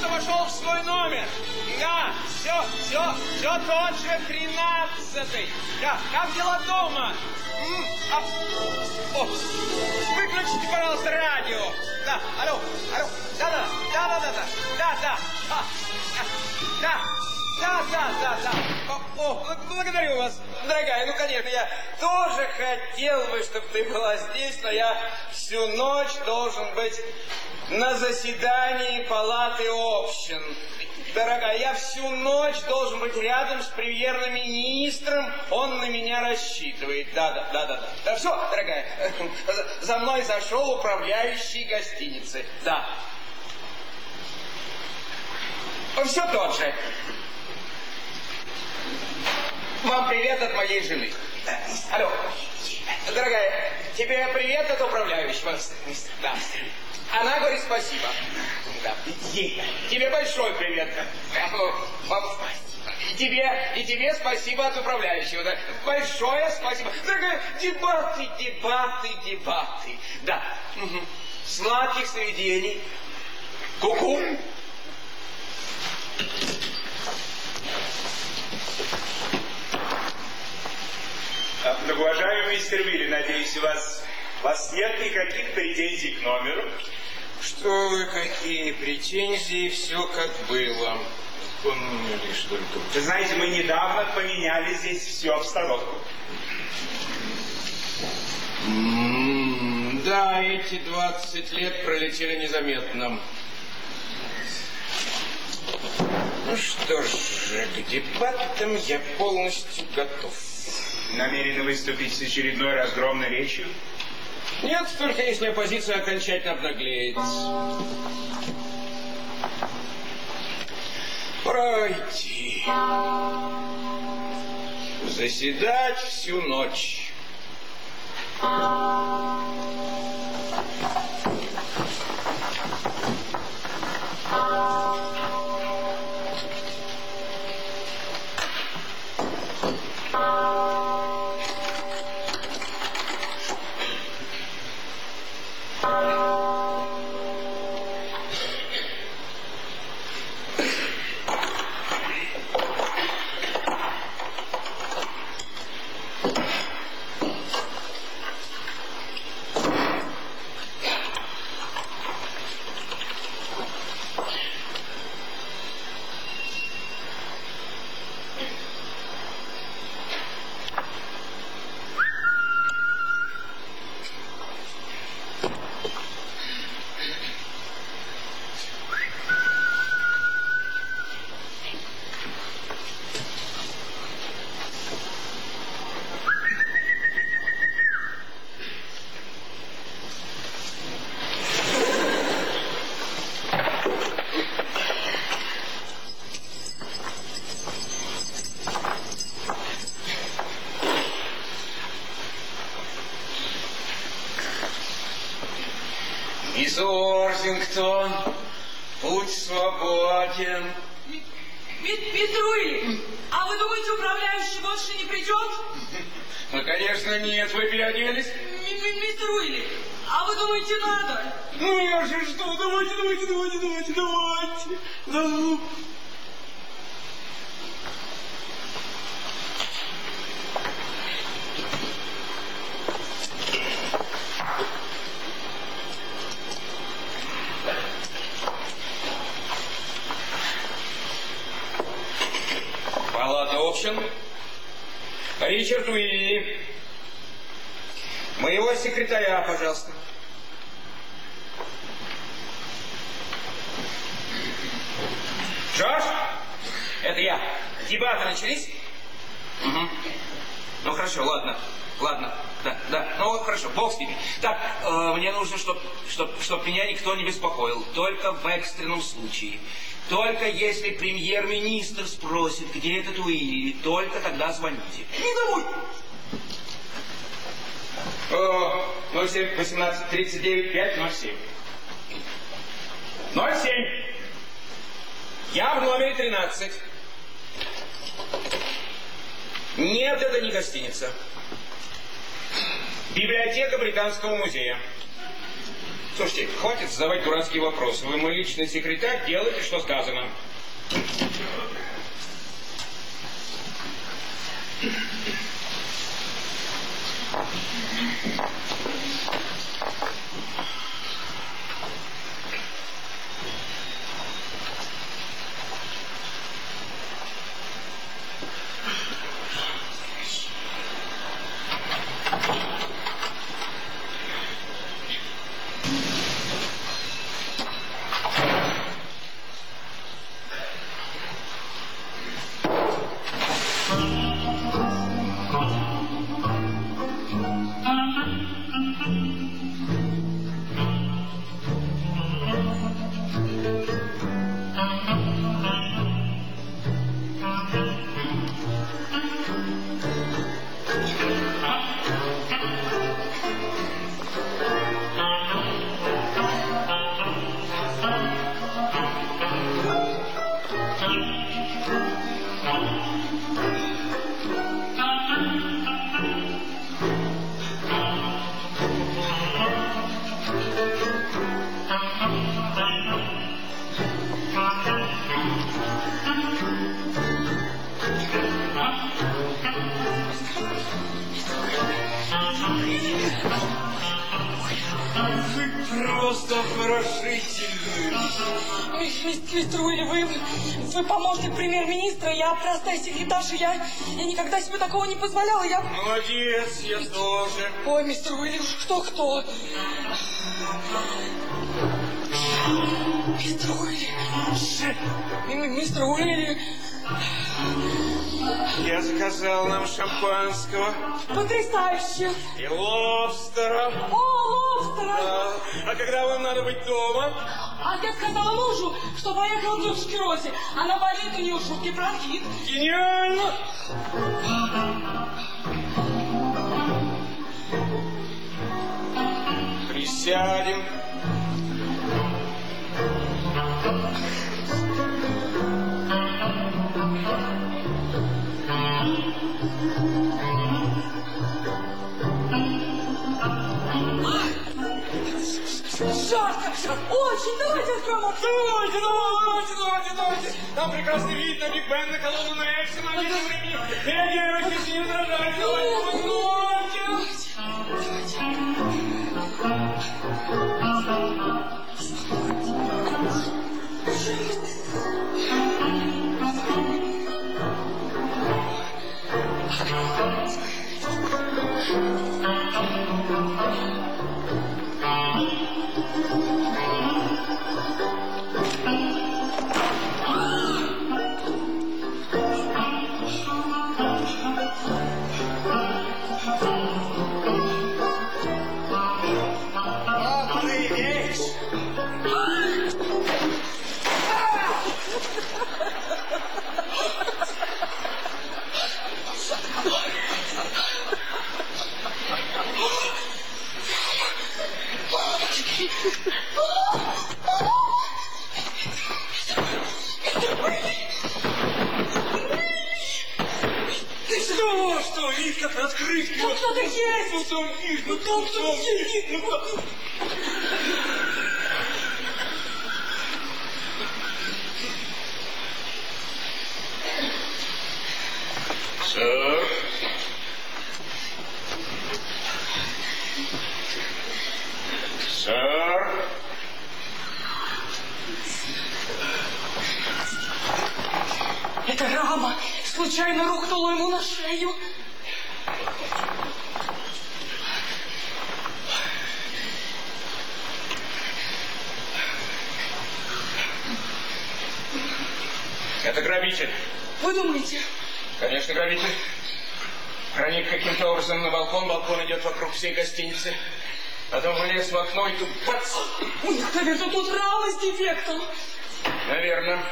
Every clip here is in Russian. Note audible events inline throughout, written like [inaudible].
наконец-то вошел в свой номер. Да, все, все, все тот же тринадцатый. Да, как дела дома? М? А, о, выключите, пожалуйста, радио. Да, алло, алло, да-да, да-да-да-да, да-да, а, да, да, да, да, да. О, о, благодарю вас, дорогая. Ну, конечно, я тоже хотел бы, чтобы ты была здесь, но я всю ночь должен быть на заседании палаты общин. Дорогая, я всю ночь должен быть рядом с премьерным министром. Он на меня рассчитывает. Да, да, да, да, да. Да все, дорогая, за- мной зашел управляющий гостиницы. Да. Все тот же. Вам привет от моей жены. Алло. Дорогая, тебе привет от управляющего. Да. Она говорит спасибо. Да. Ей. Тебе большой привет. Вам- И тебе, и тебе спасибо от управляющего. Да. Большое спасибо. Дорогая, дебаты, дебаты, дебаты. Да. Сладких сновидений. Ку-ку. А, Многоуважаемый мистер Вилли, надеюсь, у вас, у вас нет никаких претензий к номеру? Что вы, какие претензии, все как было. Он лишь только... Вы знаете, мы недавно поменяли здесь всю обстановку. М, Да, эти 20 лет пролетели незаметно. Ну что ж, к дебатам я полностью готов. Намерены выступить с очередной разгромной речью? Нет, только если оппозиция окончательно обнаглеет. Пора идти. Заседать всю ночь. Мисс Орзингтон, путь Мистер Уилли, а вы думаете, управляющий больше не придет? Ну, конечно, нет, вы переоделись. Уилли, а вы думаете, надо? Ну, я же что, давайте, давайте, давайте, давайте, давайте. Ну. Палата общин. Ричард Уилли. Моего секретаря, пожалуйста. Джордж, это я. Дебаты начались? Мгм. Ну хорошо, ладно, ладно, да, да, ну вот хорошо, бог с ними. Так, э, мне нужно, чтобы чтоб, чтоб меня никто не беспокоил, только в экстренном случае. Только если премьер-министр спросит, где этот Уилли, только тогда звоните. Не домой. О, 07 18 39 507. 07. Я в номере 13. Нет, это не гостиница. Библиотека Британского музея. Слушайте, хватит задавать дурацкие вопросы. Вы мой личный секретарь, делайте, что сказано. Вы Мистер Уилли. Мистер Уилли. Я заказал нам шампанского Потрясающе. и лобстера. О, лобстера. А, а когда вам надо быть дома? А я сказала мужу, что поехала к тетушке Розе. Она болеет, у нее шутки бронхит. Гениально! Присядем. Жарко. Очень. Давайте откроем окно. Давайте, давайте, давайте, давайте. Там прекрасно видно Биг Бен на колонну на экшен, а нет времени. Реагируйте, не дрожайте. Давайте, давайте. Главный открыть Тут кто-то есть. Ну там видно, Ну там кто-то есть. Ну? Сэр. Сэр. Это рама случайно рухнула ему на шею. Это грабитель. Вы думаете? Конечно, грабитель. проник каким-то образом на балкон, балкон идет вокруг всей гостиницы. Потом вылез в окно и тут бац! У них, наверное, тут рама с дефектом. Наверное.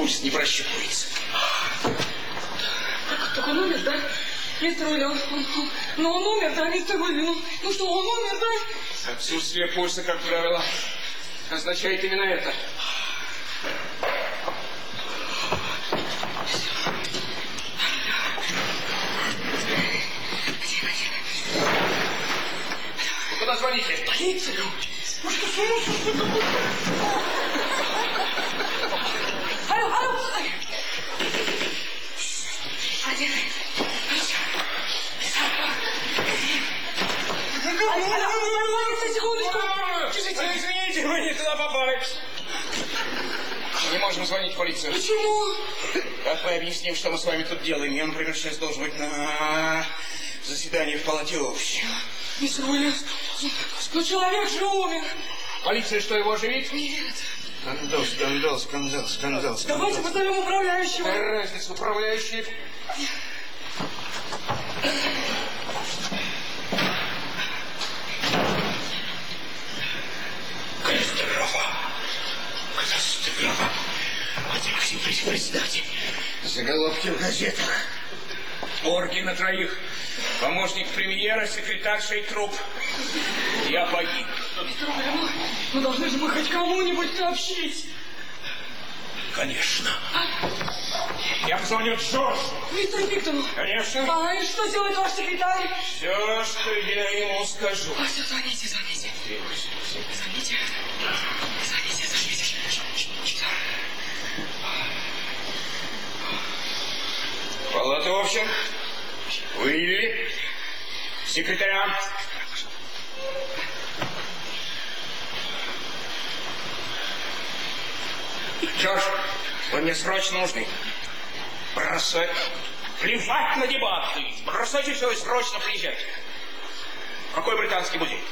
Пульс не прощупывается. Так он умер, да? Мистер Уилли, он, он- он- ну он умер, да, мистер Уилли? Ну, ну что, он умер, да? Отсутствие пульса, как правило, означает именно это. Куда звоните? Полицию? Ну что, что, что, что такое? Алло, алло! Один. Алло, алло, алло, секундочку. Извините, мы не туда попали. Не можем звонить в полицию. Почему? Как мы объясним, что мы с вами тут делаем? Я, например, сейчас должен быть на заседании в палате общин. Мистер Уилли, ну человек же умер. Полиция что, его оживит? Нет. Скандал, скандал, скандал, скандал, скандал. Давайте позовем управляющего. Какая разница, управляющий? Катастрофа! Катастрофа! Владимир Максимович, представьте, заголовки в газетах. Орги на троих. Помощник премьера, секретарша и труп. Я погиб. Мистер ну, ну должны же мы хоть кому-нибудь сообщить. Конечно. Я позвоню Джорджу. Мистер Пиктону. Конечно. А и что делает ваш секретарь? Все, что я ему скажу. А, все, звоните, звоните. Звоните. Звоните, звоните. Палата, в общем, выявили секретаря. Джордж, вы мне срочно нужны. Бросать. Плевать на дебаты. Бросайте все и срочно приезжайте. Какой британский музей?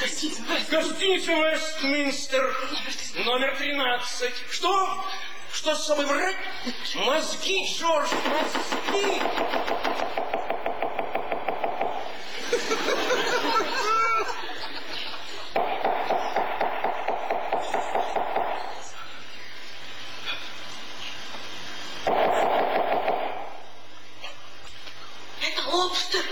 Гостиница. Гостиница Вестминстер, номер 13. Что? Что с собой брать? Мозги, Джордж, мозги! Это лобстер.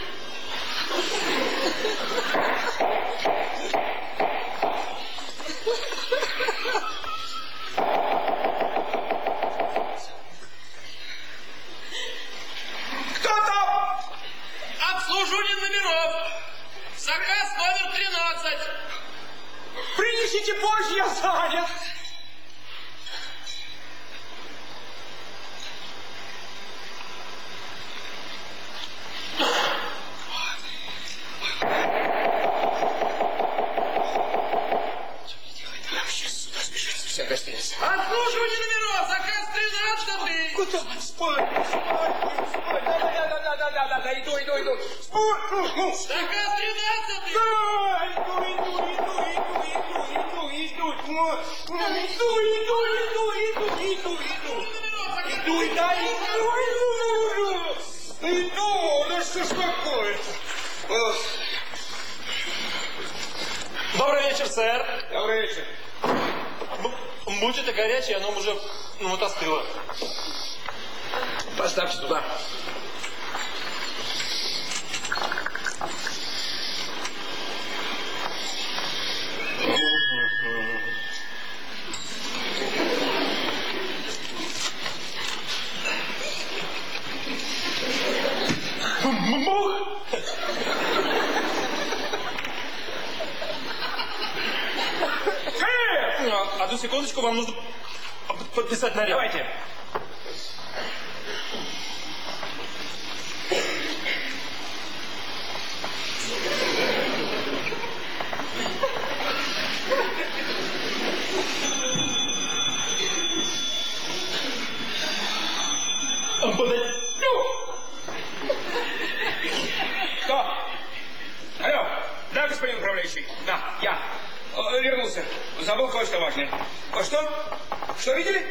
Кто там? Обслуживание номеров. Заказ номер 13. Принесите позже, я занят. Обслуживание номеров. Заказ 13. Куда? В спальню, в спальню, в спальню. Да-да-да-да-да-да, иду, иду, иду. Спор, ну, ну. Заказ 13. Да, иду, иду, иду, иду, иду, ну, ну, иду, иду, иду, иду, иду, иду. Иду, и да, иду, иду, иду. Иду, да что ж такое-то? Ох, Добрый вечер, сэр. Добрый вечер. Будь это горячее, оно уже ну, вот остыло. Поставьте туда. Бух! А, Одну секундочку, вам нужно подписать наряд. Давайте. Подать. Кто? управляющий. Да, я. Э, Вернулся. Забыл кое-что важное. А что? Что видели?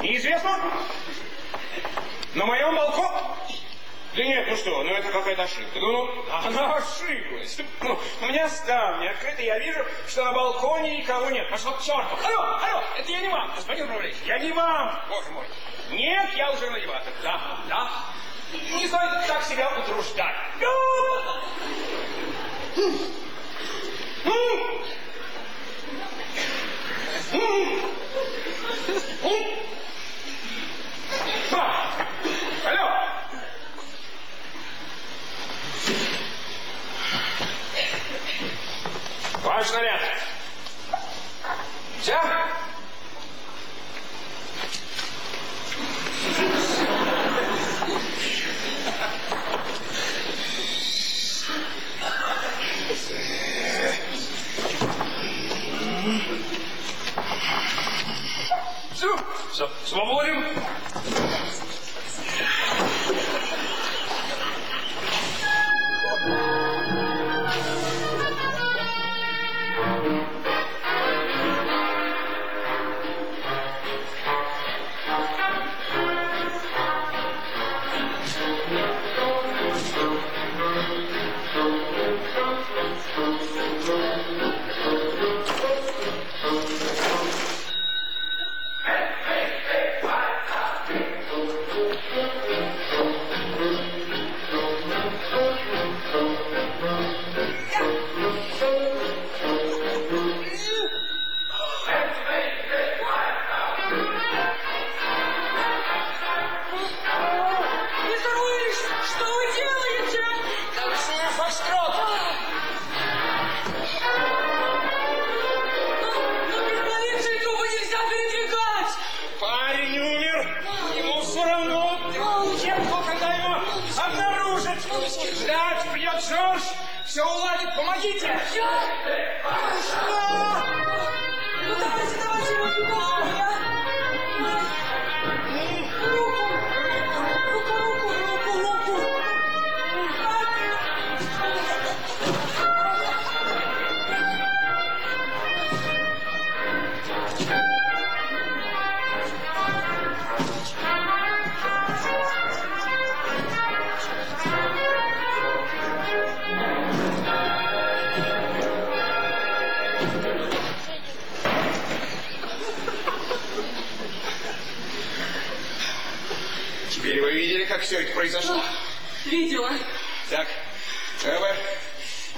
Неизвестно? На моем балконе? Да нет, ну что, ну это какая-то ошибка. Ну, ну, она Ну, у меня ставни открыты, я вижу, что на балконе никого нет. Пошел к черту. Алло, алло, это я не вам, господин управляющий. Я не вам, боже мой. Нет, я уже на деватах. Да, да. Не стоит так себя утруждать. А, Алло. Ваш наряд. Все? Все, все, свободен. Видела. Так, э,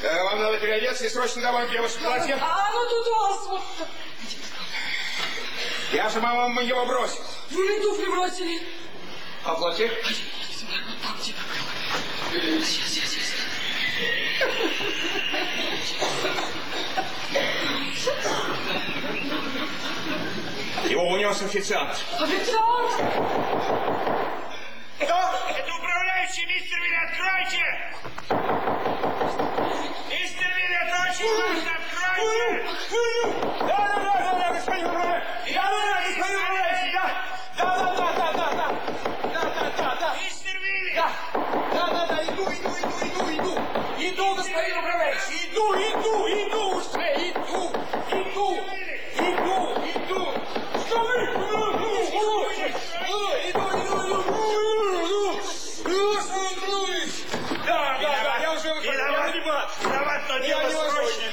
э, вам надо переодеться и срочно домой, где ваше платье. А оно тут у вас вот. Я же вам его бросил. Вы мне туфли бросили. А платье? Его унес официант. Официант! Кто? Это управляющий, мистер Вилли, откройте! Мистер Вилли, это очень важно, откройте! Да, да, да, да, да, господин управляющий. Да, да, да, господин управляющий, да. Да, да, да, да, да, да. Да, да, да, да. Мистер Вилли! Да, да, да, да, иду, иду, иду, иду, иду. Иду, господин управляющий, иду, иду, иду уже, иду, иду, иду, иду. Что вы? Иду, иду, иду, иду, иду. Ну, что вы думаете? Да, да, да, я уже выхожу, я Виноват, виноват. виноват, но Я дело не возьму. срочное.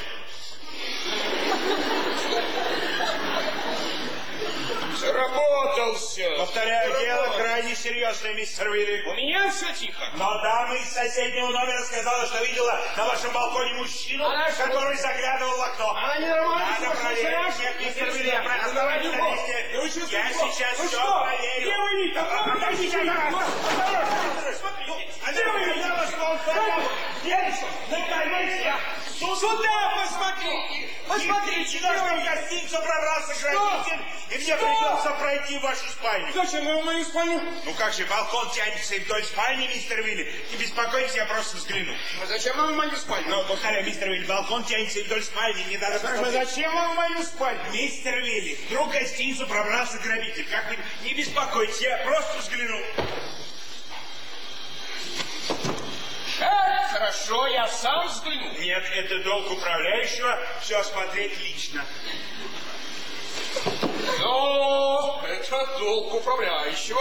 Заработался. Повторяю, дело серьезное, мистер Вилли. У меня все тихо. Но дама из соседнего номера сказала, что видела на вашем балконе мужчину, Она что? который заглядывал в окно. Она ненормальная, Надо проверить. сумасшедшая. Нет, мистер Вилли, я Оставайтесь на месте. Вы что, Я что? сейчас Вы все что? проверю. Где вы, Витя? Подождите, Осторожно, смотри. Андрей, я вас волкаю. Нет, наконец я. Сюда посмотрите! Наш в гостиницу пробрался границей, и мне придется пройти в вашу спальню. Зачем вы в мою спальню? Ну как же, балкон тянется и вдоль спальни, мистер Вилли. Не беспокойтесь, я просто взгляну. А зачем вам в мою спальню? Ну, повторяю, мистер Вилли, балкон тянется и вдоль спальни, не надо Спрашиваю, посмотреть. зачем вам в мою спальню? Мистер Вилли, вдруг в гостиницу пробрался грабитель. Как вы, не беспокойтесь, я просто взгляну. Хорошо, я сам взгляну. Нет, это долг управляющего все осмотреть лично. Но это долг управляющего.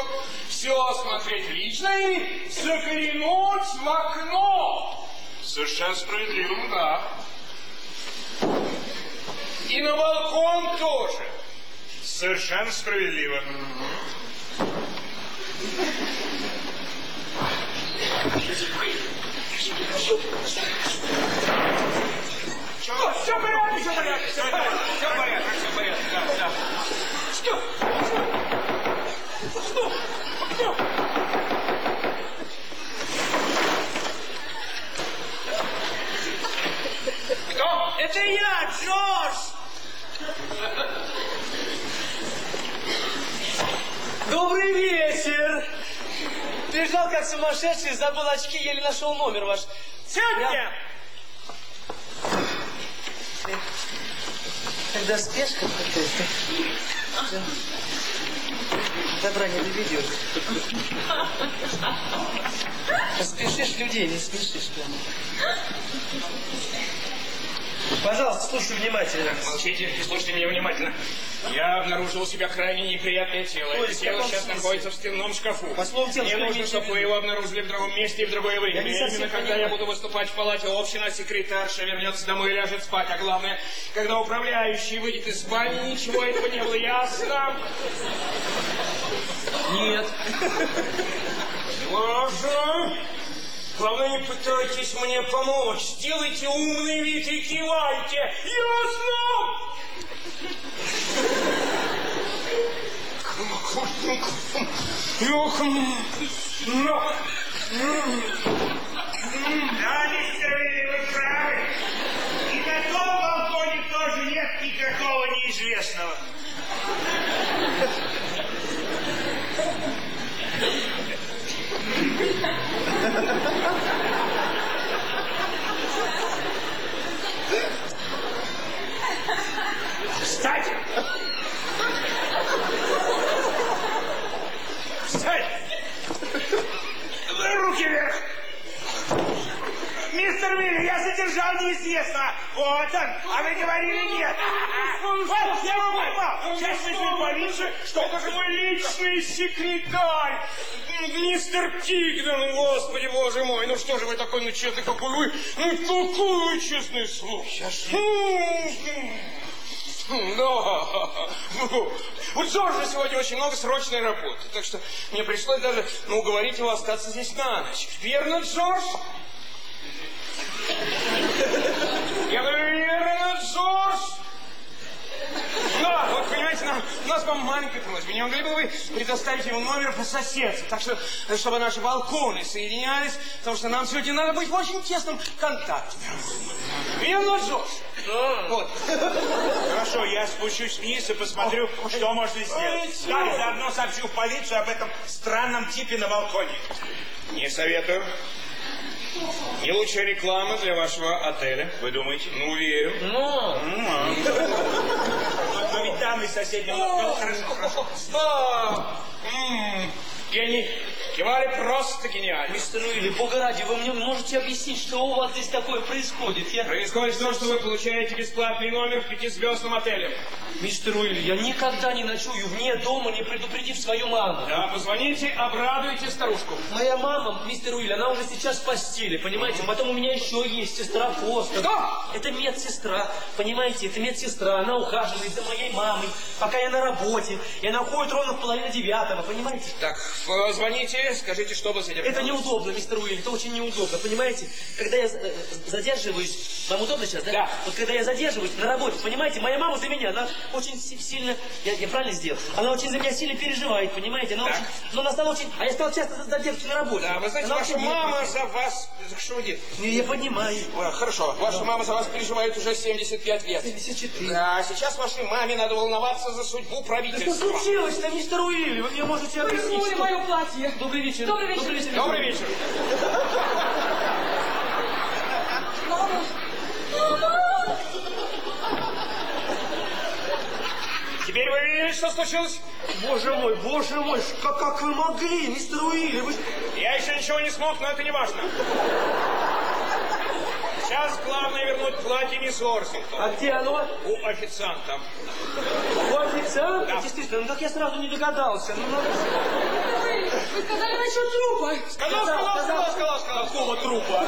Все осмотреть лично и заглянуть в окно. Совершенно справедливо. Да. И на балкон тоже. Совершенно справедливо. Все, все в порядке, все в порядке, все в порядке, все в порядке, все в порядке, да, да. Что? Что? Что? Кто? Это я, Джордж! Добрый вечер! Бежал как сумасшедший, забыл очки, еле нашел номер ваш. Сядьте! Когда спешка какая-то. Добра не доведешь. Спешишь людей, не смешишь прямо. Пожалуйста, слушай внимательно. Молчите и слушайте меня внимательно. Я обнаружил у себя крайне неприятное тело. То Это есть тело сейчас смысле? находится в стенном шкафу. По слову тела, Мне нужно, чтобы вы его обнаружили в другом месте и в другое время. не совсем Именно когда понимаю. я буду выступать в палате община, секретарша вернется домой и ляжет спать. А главное, когда управляющий выйдет из спальни, ничего этого не было. Ясно? Нет. Ложа. Главное, не пытайтесь мне помочь. Сделайте умный вид и кивайте. Ясно? Да, мистер Вилли, вы правы. И на том балконе тоже нет никакого неизвестного. Встать! Встать! Руки вверх! Мистер Вилли, я задержал неизвестного. Вот он. А вы говорили нет. Вот, я его поймал. Сейчас вызову полицию. Что это же мой личный секретарь? Мистер Тигден, господи, боже мой. Ну что же вы такой, ну честный, какой вы, ну какой вы честный слух. Да. Ну, У Джорджа сегодня очень много срочной работы, так что мне пришлось даже ну, уговорить его остаться здесь на ночь. Верно, Джордж? Я говорю, верно, Джордж? Да, вот понимаете, нам, у нас вам маленькая просьба. Не могли бы вы предоставить ему номер по соседству, так что, чтобы наши балконы соединялись, потому что нам сегодня надо быть в очень тесном контакте. Верно, Джордж? Вот. Хорошо, я спущусь вниз и посмотрю, что можно сделать. Ой, Да, и заодно сообщу в полицию об этом странном типе на балконе. Не советую. Не лучшая реклама для вашего отеля. Вы думаете? Ну, верю. Ну, Но, но ведь там из соседнего... Ну, хорошо, хорошо. Гений. Кивали просто гениально. мистер Уилли, бога ради, вы мне можете объяснить, что у вас здесь такое происходит? Я... Происходит то, что вы получаете бесплатный номер в пятизвездном отеле. Мистер Уилли, я никогда не ночую вне дома, не предупредив свою маму. Да, позвоните, обрадуйте старушку. Моя мама, мистер Уилли, она уже сейчас в постели, понимаете? Потом у меня еще есть сестра Фостер. Что? Это медсестра, понимаете? Это медсестра, она ухаживает за моей мамой, пока я на работе. И она уходит ровно в половине девятого, понимаете? Так, позвоните, скажите, что вы задержали. Это неудобно, мистер Уилли, это очень неудобно, понимаете? Когда я э, задерживаюсь, вам удобно сейчас, да? Да. Вот когда я задерживаюсь на работе, понимаете, моя мама за меня, она очень си- сильно, я, я правильно сделал? Она очень за меня сильно переживает, понимаете? Она Так. очень, но она стала очень, а я стал часто задерживаться на работе. Да, вы знаете, Она ваша мама за вас... Что делаете? Не, я понимаю. Хорошо, ваша мама за вас переживает уже 75 лет. 74. Да, сейчас вашей маме надо волноваться за судьбу Что правительства. случилось-то, мистер Уилли? Вы мне можете объяснить, что... мое платье. Добрый вечер. Добрый вечер. Добрый вечер. Добрый вечер. Мама. Мама. Теперь вы видели, что случилось? Боже мой, боже мой, как, как вы могли, мистер Уилли? Вы... Я еще ничего не смог, но это не важно. Сейчас главное вернуть платье мисс Орсингтон. А где оно? У официанта. У официанта? Да. Действительно, ну так я сразу не догадался. Ну, надо сказали насчет трупа. Сказал, сказал, сказал, сказал, сказал. Какого трупа?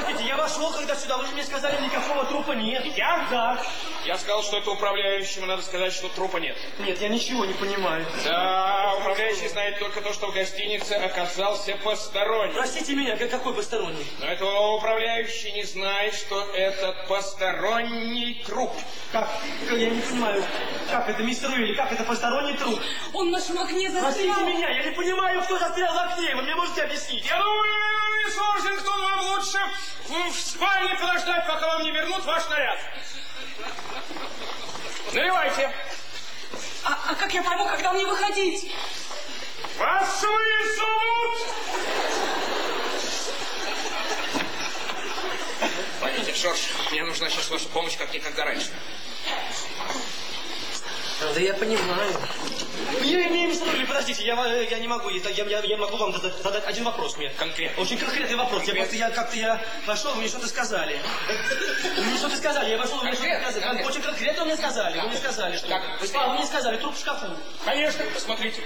Подождите, я вошел, когда сюда, вы же мне сказали, никакого трупа нет. Я? Да. Я сказал, что это управляющему надо сказать, что трупа нет. Нет, я ничего не понимаю. Да, управляющий знает только то, что в гостинице оказался посторонний. Простите меня, как- какой посторонний? Но этого управляющий не знает, что этот посторонний труп. Как? Я не понимаю. Как это, мистер Уилли, как это посторонний труп? Он в нашем окне Простите застрял. меня, я не понимаю, кто застрял в окне. Вы мне можете объяснить? Я думаю, мисс Орсингтон, вам лучше в, в спальне подождать, пока вам не вернут ваш наряд. Наливайте. А, а как я пойму, когда мне выходить? Вас вызовут! Пойдите, Жорж, мне нужна сейчас ваша помощь, как никогда раньше. Да я понимаю. Не, не, мистер Уилли, подождите, я, э, я не могу, я, я, я могу вам задать, задать один вопрос мне. Конкретно. Очень конкретный вопрос. Я просто, я как-то, я вошел, вы мне что-то сказали. Вы мне что-то сказали, я вошел, вы мне что-то сказали. Очень конкретно мне сказали, вы мне сказали, что... А, вы мне сказали, труп в шкафу. Конечно, посмотрите.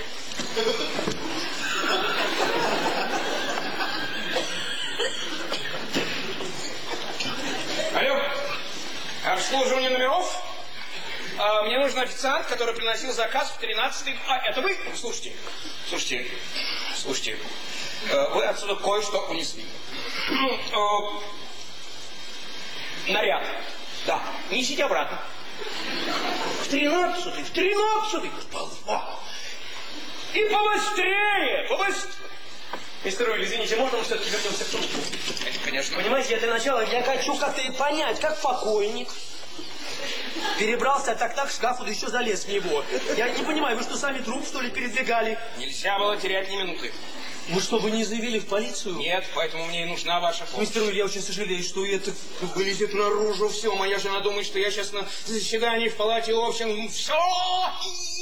Алло, обслуживание номеров? А, мне нужен официант, который приносил заказ в 13 А, это вы? Слушайте, слушайте, слушайте. Э, Вы отсюда кое-что унесли. Э, Наряд. Да, несите обратно. В тринадцатый, в тринадцатый, голова. И побыстрее, побыстрее. Мистер Уилли, извините, можно мы все-таки вернемся к трупу? Конечно. Понимаете, я для начала, я хочу как-то понять, как покойник перебрался от окна к шкафу, да еще залез в него. Я не понимаю, вы что, сами труп, что ли, передвигали? Нельзя было терять ни минуты. Вы что, вы не заявили в полицию? Нет, поэтому мне и нужна ваша помощь. Мистер Уилли, я очень сожалею, что это... Вылезет наружу все. Моя жена думает, что я сейчас на заседании в палате общин. Все!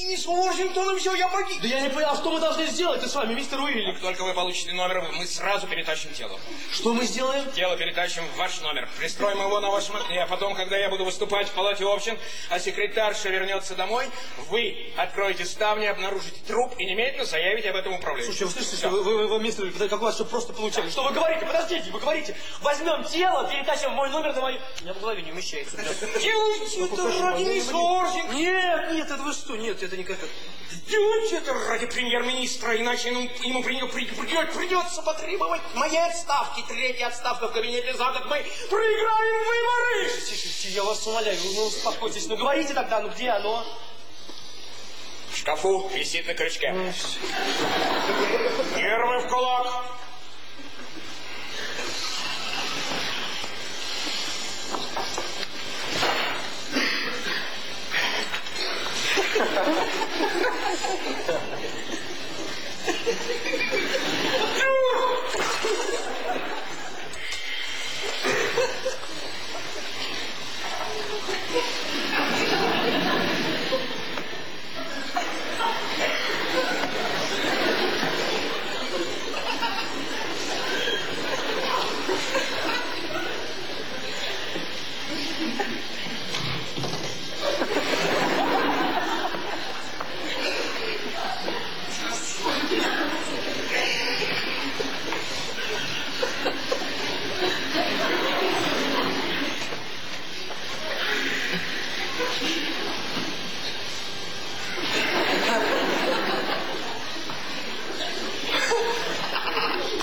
И Уорзингтон, и все, я погиб. Да я не понял, а что мы должны сделать-то с вами, мистер Уилли? Как только вы получите номер, мы сразу перетащим тело. Что мы сделаем? Тело перетащим в ваш номер. Пристроим его на вашем окне. А потом, когда я буду выступать в палате общин, а секретарша вернется домой, вы откроете ставни, обнаружите труп и немедленно заявите об этом управлению. Слушайте, вы слышите, вы, вы, вы, мистер Уилли, как у вас все просто получали? Что вы говорите? Подождите, вы говорите, возьмем тело, перетащим в мой номер на мою... У меня в голове не умещается. [laughs] Делайте это ради Уорзингтон. Нет, нет, это вы что? Нет, это не как это. Делайте это ради премьер-министра, иначе ему, ему при- при- при- придется потребовать моей отставки. Третья отставка в кабинете за год. Мы проиграем выборы. Я вас умоляю, ну успокойтесь. Ну говорите тогда, ну где оно? В шкафу висит на крючке. Первый в кулак.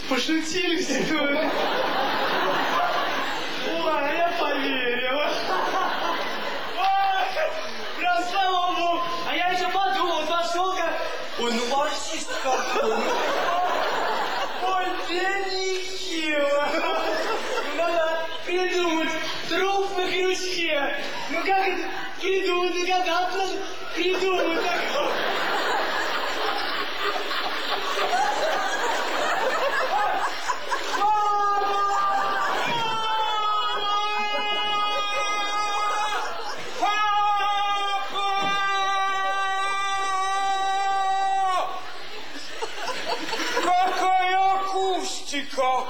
Пошутили все тут. Ой, а я поверил. Ой, прям слава богу. А я еще подумал, пошел как... Ой, ну марксист какой. Ой, нехило. Надо придумать труп на крючке. Ну как это придумать, догадаться, придумать такое. Какая акустика!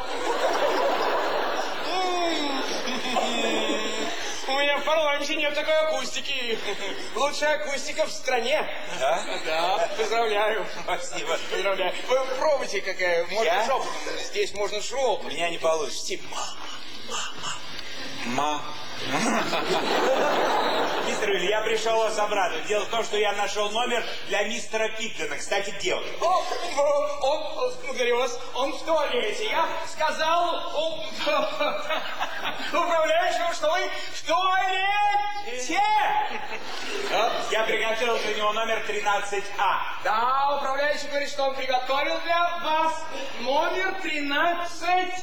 М, Нет такой акустики. Лучшая акустика в стране. Да? Да, поздравляю. Спасибо. Поздравляю. Вы пробуйте какая. Можно Я? шепотом. Здесь можно шепотом. У меня не получится. Ма. Мистер Уилли, я пришел вас обрадовать. Дело в том, что я нашел номер для мистера Пигдена. Кстати, он? О, он, вас, он в туалете. Я сказал [laughs] управляющему, что вы в туалете. Я приготовил для него номер 13А. Да, управляющий говорит, что он приготовил для вас номер 13.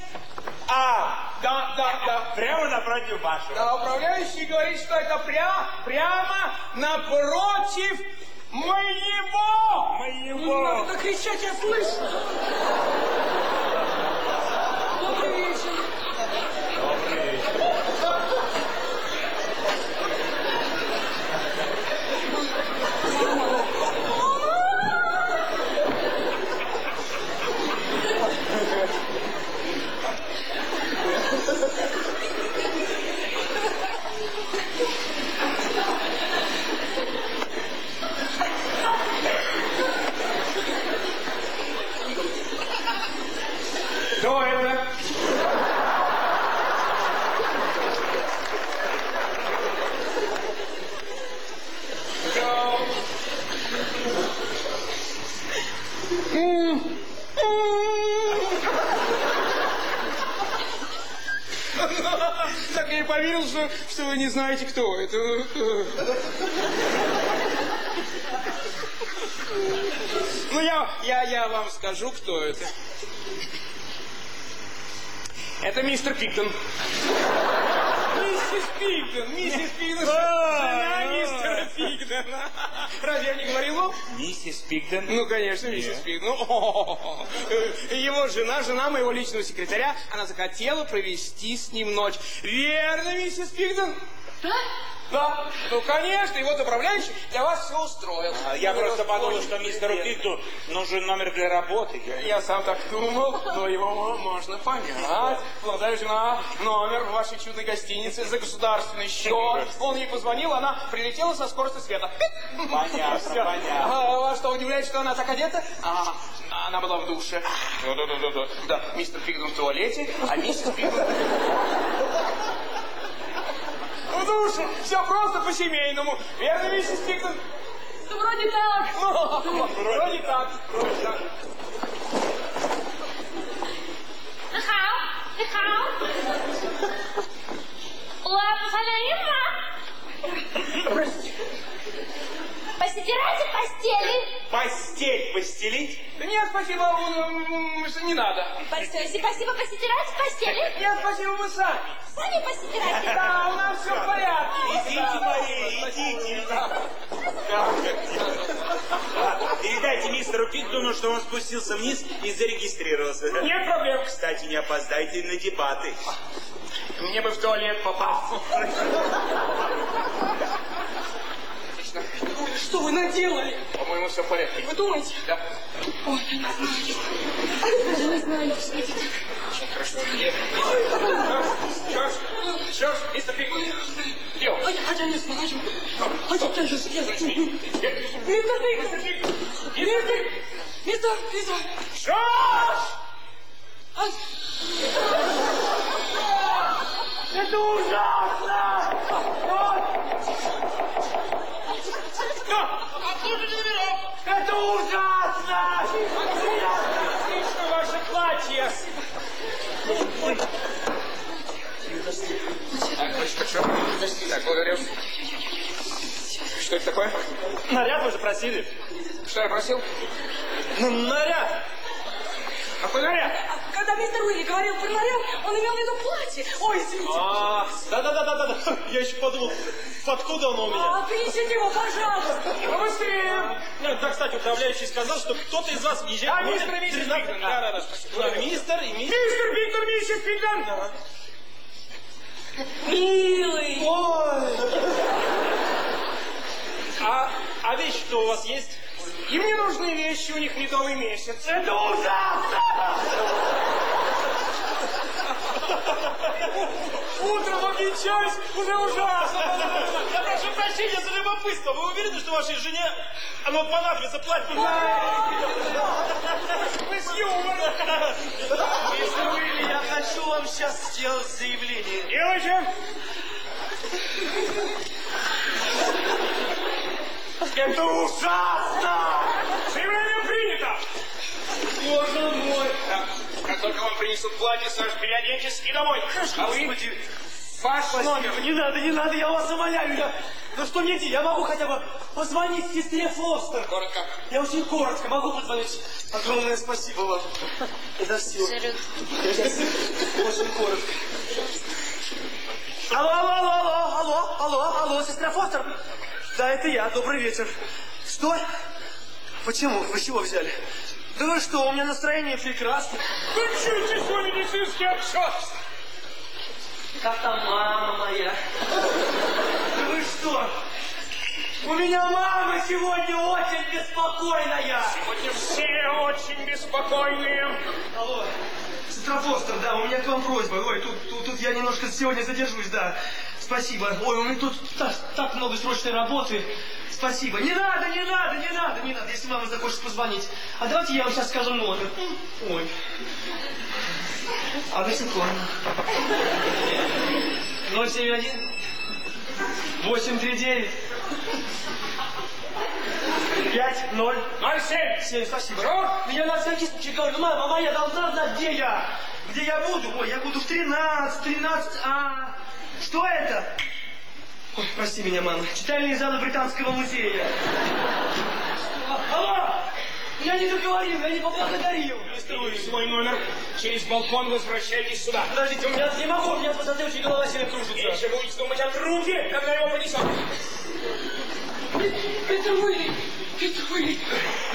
А, Да, да, да. прямо напротив вашего. Да, управляющий говорит, что это пря, прямо напротив моего. Не Моего. надо кричать, я слышу. Добрый вечер. Кто это? Кто? Так я и поверил, что, вы не знаете, кто это. Ну, я, я, я вам скажу, кто это. Это мистер Пиктон. Миссис Пиктон, миссис Пиктон, жена мистера Пиктона. Разве я не говорил вам? Миссис Пигден. Ну, конечно, миссис Пиктон. Ну, о-о-о. Его жена, жена моего личного секретаря, она захотела провести с ним ночь. Верно, миссис Пиктон? Да? Да, ну, конечно, и вот управляющий для вас все устроил. А Я Вы просто подумал, что мистеру Пигду нужен номер для работы. Я сам так думал, но его можно понять. Молодая жена, номер в вашей чудной гостинице за государственный счет. Он ей позвонил, она прилетела со скоростью света. Понятно, Всё. понятно. А вас что, удивляет, что она так одета? А, она была в душе. Да-да-да-да. Да, мистер Пигдон в туалете, а миссис Пигдон... В душе. Все просто по-семейному. Верно, миссис Пигдон? Да вроде так. Ну, Вроде так. Вроде так. Нахал, нахал. Ладно, Саляима. Постирайте постели. Постель постелить? Да нет, спасибо, не надо. Постелите, спасибо, постирайте постели. Нет, спасибо, вы сами. Сами постирайте. Да, у нас все в порядке. Идите, Мария, идите. Передайте мистеру Пигдону, что он спустился вниз и зарегистрировался. Нет проблем. Кстати, не опоздайте на дебаты. Мне бы в туалет попал. Что вы наделали? По-моему, все в порядке. Вы думаете? Да. Ой, я не знаю. Я не знаю. Хорошо. Что ж, что ж, мистер Пигман, где он? А я, я не знаю. А я, съеду. Мистер Пик! Мистер! Мистер! Мистер! Что ж? А, Это ужасно! Это ужасно! Отлично ваше платье! Так, что? Так, благодарю. Что это такое? Наряд вы же просили. Что я просил? Ну, наряд. Какой наряд? когда мистер Уилли говорил про наряд, он имел в виду платье. Ой, извините. А, да-да-да-да-да. Я еще подумал, откуда оно у меня? А, принесите его, пожалуйста. Побыстрее! Да, кстати, управляющий сказал, что кто-то из вас въезжает... А, мистер и миссис 13. Пигман. Да-да-да. Да, мистер и миссис... Мистер Виктор, миссис Пигман! Милый. А, а вещи-то у вас есть? И мне нужны вещи, у них медовый месяц. Это ужасно! Утром обвенчаюсь, уже ужасно. Я прошу прощения за любопытство. Вы уверены, что вашей жене оно понадобится платье? Вы с юмором. Мистер Уилли, я хочу вам сейчас сделать заявление. Делайте. Это ужасно! Заявление принято. Боже мой! Только вам принесут платье, сразу переоденьтесь и домой. А вы Господи, ваш спасибо. номер. Не надо, не надо, я вас умоляю. Я... Ну что мне делать? Я могу хотя бы позвонить сестре Фостер. Коротко. Я очень коротко могу позвонить. Огромное спасибо вам. За все. Очень коротко. Алло, алло, алло, алло, алло, алло, алло, сестра Фостер. Да, это я, добрый вечер. Что? Почему? Вы чего взяли? Да вы что, у меня настроение прекрасное. Включите свой медицинский отчет. Как там мама моя? Да вы что? У меня мама сегодня очень беспокойная. Сегодня все очень беспокойные. Алло, сестра Фостер, да, у меня к вам просьба. Ой, тут, тут, тут я немножко сегодня задержусь, да. Спасибо. Ой, у меня тут так, так много срочной работы. Спасибо. Не надо, не надо, не надо, не надо, если мама захочет позвонить. А давайте я вам сейчас скажу номер. Ой. Анна Светлана. 071 839 5 0 07. 7, спасибо. Что? Ну, Я на всякий случай говорю, мама моя должна знать, где я. Где я буду? Ой, я буду в 13, 13, а... Что это? Ой, прости меня, мама. Читальные залы Британского музея. Алло! Я не договорил, я не поблагодарил. Мистер свой номер. Через балкон возвращайтесь сюда. Подождите, у меня не могу, у меня посмотри, очень голова сильно кружится. Меньше будете думать о трупе, когда его понесет. Питер Уилли, Питер Уилли,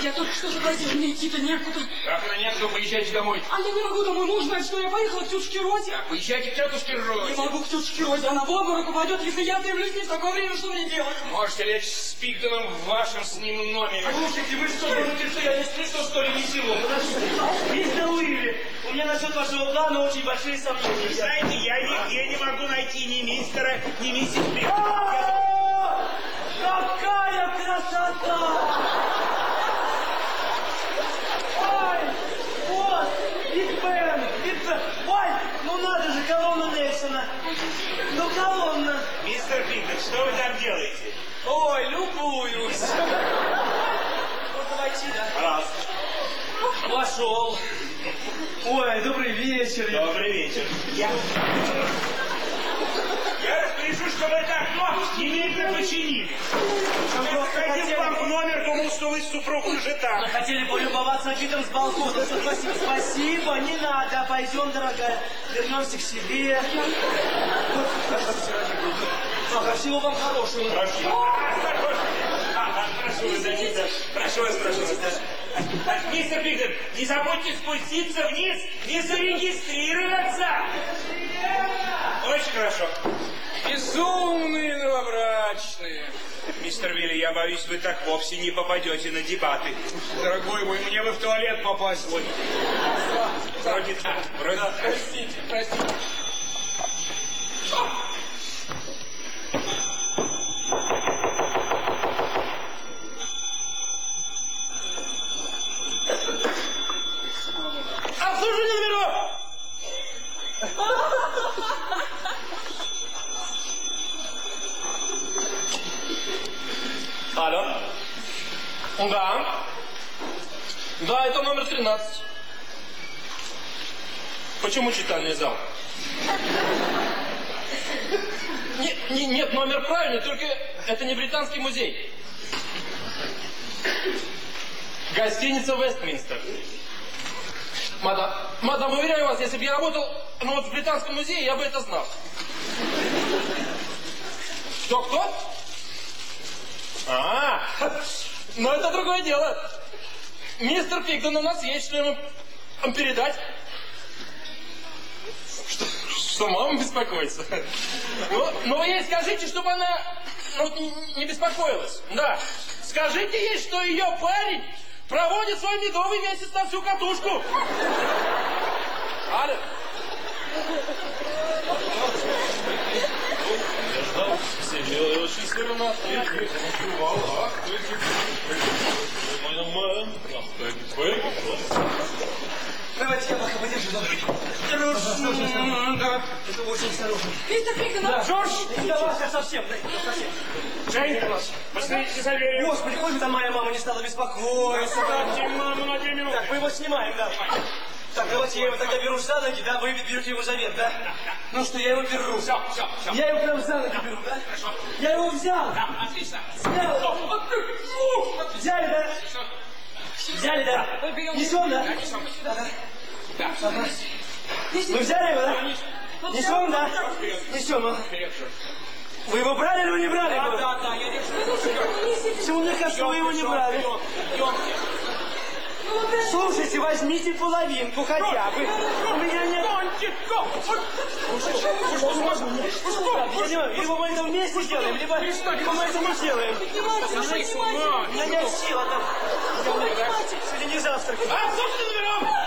я только что согласилась, мне идти-то некуда. Как на нет, то поезжайте домой. А я не могу домой, муж знает, что я поехала к тетушке Розе. Поезжайте к тетушке Не Розе. могу к тетушке Розе, она в обморок упадет, если я заявлюсь не в такое время, что мне делать? Можете лечь с Пигденом в вашем с ним номере. Слушайте, вы что, думаете, что я не слышал, что ли, ничего? Мистер Уилли, у меня насчет вашего плана очень большие сомнения. Знаете, я нигде не могу найти ни мистера, ни миссис Пигден. Какая красота! Ой, вот, Биг Бен, Биг Бен. Ой, ну надо же, колонна Нельсона. Ну, колонна. Мистер Пигден, что вы там делаете? Ой, любуюсь. Можно войти, да? Пожалуйста. Вошел. Ой, добрый вечер. Добрый вечер. Я... Я распоряжу, чтобы это окно немедленно починили. Я заходил вам в номер, думал, что вы с супругой уже там. Мы хотели полюбоваться видом с балкона. Спасибо, спасибо, не надо. Пойдем, дорогая. Вернемся к себе. Вот, пожалуйста, ради Бога. Ага, всего вам хорошего. Прошу. А. А, а, Прошу вас. Прошу вас, прошу вас. А, Мистер Пигден, не забудьте спуститься вниз и зарегистрироваться. Очень хорошо. Безумные новобрачные. Мистер Вилли, я боюсь, вы так вовсе не попадете на дебаты. Дорогой мой, мне бы в туалет попасть. Вот. Вроде да, вроде да. Простите, простите. Обслуживание номеров! [laughs] Алло. Да. Да, это номер 13. Почему читальный зал? Не- не- нет, номер правильный, только это не британский музей. Гостиница Вестминстер. Мадам, мадам, уверяю вас, если бы я работал ну, вот в британском музее, я бы это знал. Кто, кто? А, но это другое дело. Мистер Пигден у нас есть, что ему передать. Что, что мама беспокоится? Ну, ну вы ей скажите, чтобы она ну, не беспокоилась. Да. Скажите ей, что ее парень проводит свой медовый месяц на всю катушку. Алло. Ждал себе очень скоро Ах, Давайте я пока подержу. Да. Это очень осторожно. Мистер! Джордж! Да вас я совсем, да, совсем. Джейн, посмотрите за дверью. Господи, хоть бы там моя мама не стала беспокоиться. Оставьте маму на две минуты. Так, мы его снимаем, да. Так, давайте я его тогда беру за ноги, да, вы берете его за вверх, да? Ну что, я его беру. Все, все, все. Я его прям за ноги беру, да? Я его взял. Да, отлично. Взял. Взяли, да? Взяли, да? Мы берем- Несем, да? Несем. Да, да. Да. Вы взяли его, да? Несем, да? Несем, а? Вы его брали или вы не брали? Да, его? да, да, я держу. Почему мне кажется, вы его не брали? Идемте. Слушайте, возьмите половинку хотя бы. У меня нет... Я не знаю, либо мы это вместе сделаем, либо, либо мы это не сделаем. Поднимайтесь, У меня нет сил, а там... Сегодня не завтрак. А, собственно,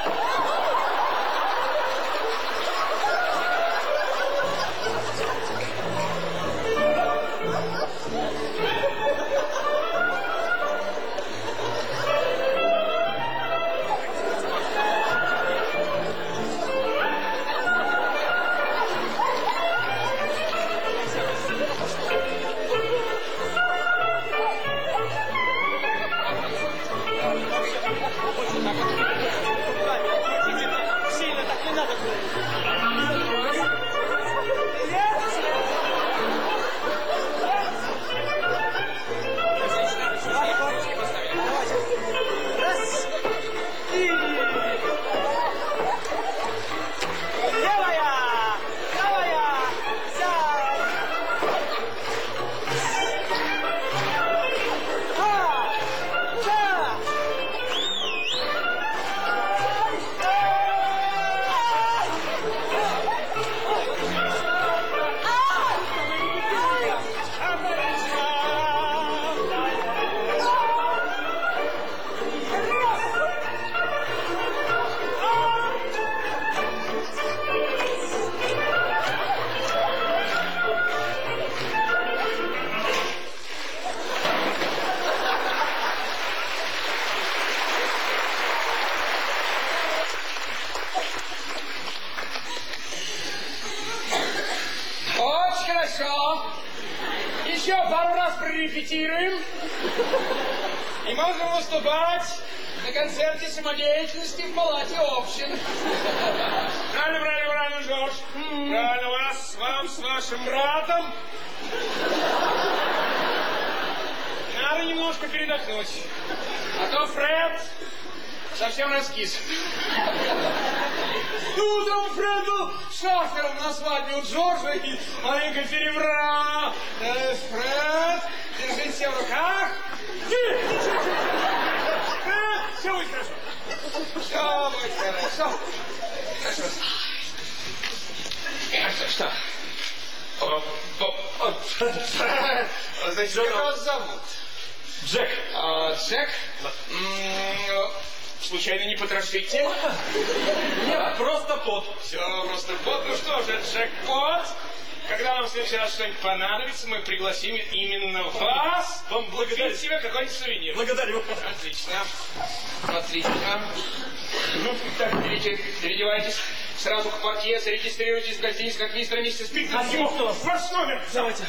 как и миссис Пикнер. А что? Ваш номер. Давайте,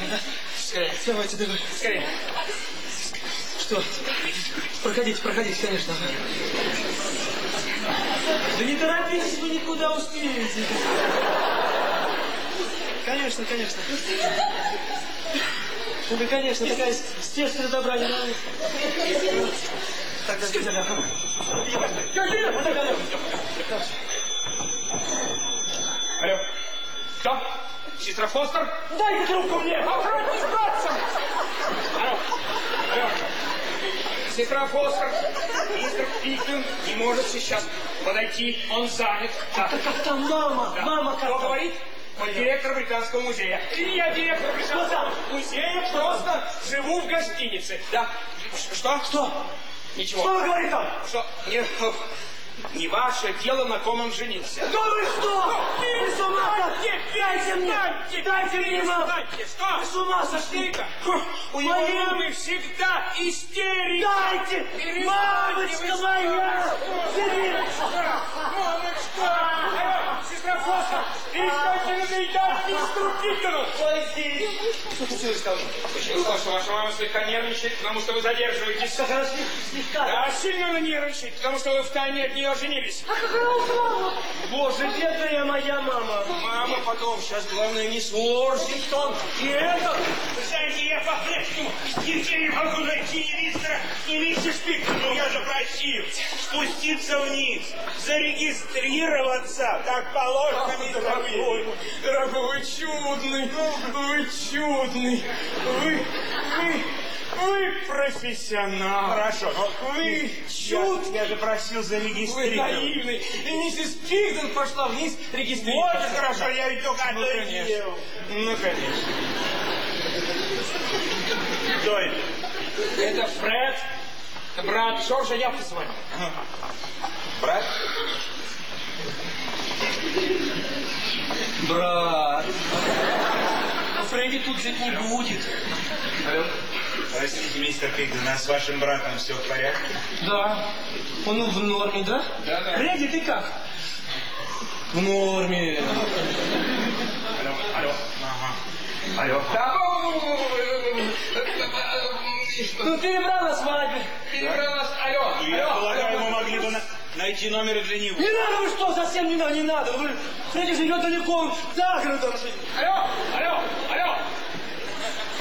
Скорее, давайте, давай. скорее. Что? Проходите, проходите, конечно. Да не торопитесь, вы никуда успеете. Конечно, конечно. Ну да, конечно, такая стежка добра не надо. Так, так, так, так, алло. Кто? Сестра Фостер? Дайте трубку мне! Аккуратней с братцем! Сестра Фостер, мистер Пиклин не может сейчас подойти, он занят. Да. Как там мама? Да. Мама как Кто там? говорит? Директор Британского музея. И я директор Британского музея, просто живу в гостинице. Да. Что? Что? Ничего. Что вы говорите там? Что? Не, Не ваше дело, на ком он женился. Да вы что? Ты с ума сошли? Дайте мне! Дайте мне, что? Вы с ума сошли? У его мамы всегда истерика. Дайте! Мамочка моя! Мамочка! Алло, сестра Фоса, Почему сказал, что ваша мама слегка нервничает, потому что вы задерживаетесь? Сахара слегка. Да, сильно она нервничает, потому что вы втайне от нее женились. А какая у вас мама? Боже, бедная моя мама! Мама потом, сейчас главное мисс Уорзингтон. И это, вы знаете, я по-прежнему нигде не могу найти мистера, ни миссис Питер. Но я же просил спуститься вниз, зарегистрироваться, как положено мистеру Дорогой, вы чудный, вы чудный, вы, вы, вы профессионал. Хорошо, но Вы чуд, я же просил Вы зарегистрироваться. наивный. И миссис Пигден пошла вниз Вот регистрироваться. и хорошо, я ведь только Ну, одно конечно. Ну, конечно. Кто это? Это Фред, брат Джорджа Япусова. Брат? Брат! Но Фредди тут жить не будет. Простите, мистер Пигден, а с вашим братом все в порядке? Да. Он в норме, да? Да, да. Фредди, ты как? В норме. Алло, алло, ага. Алло. Да, Ну, перебрал на свадьбе. перебралась. Алло, Я алло, полагаю, найти номер и для него. Не надо, вы что, совсем не надо, не надо. Вы, Фредди живет далеко, он за городом живет. Алло, алло, алло.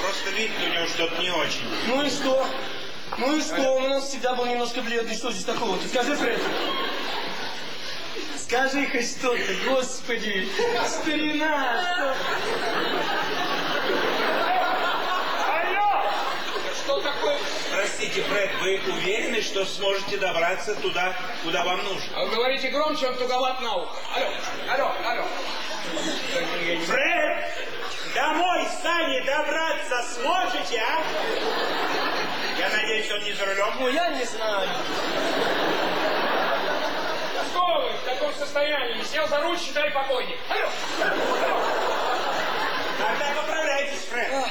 Просто вид у него что-то не очень. Ну и что? Ну и что? Он у нас всегда был немножко бледный. Что здесь такого? Ты скажи, Фред. Скажи хоть что-то, господи. Старина, что? Алло! Что такое? Простите, Фред, вы уверены, что сможете добраться туда, куда вам нужно? А вы говорите громче, он туговат на ухо. Алло, алло, алло. Фред! Домой сами добраться сможете, а? Я надеюсь, он не за рулем. Ну, я не знаю. Что вы в таком состоянии? Сел за руль, считай покойник. Алло, Тогда поправляйтесь, Фред. э,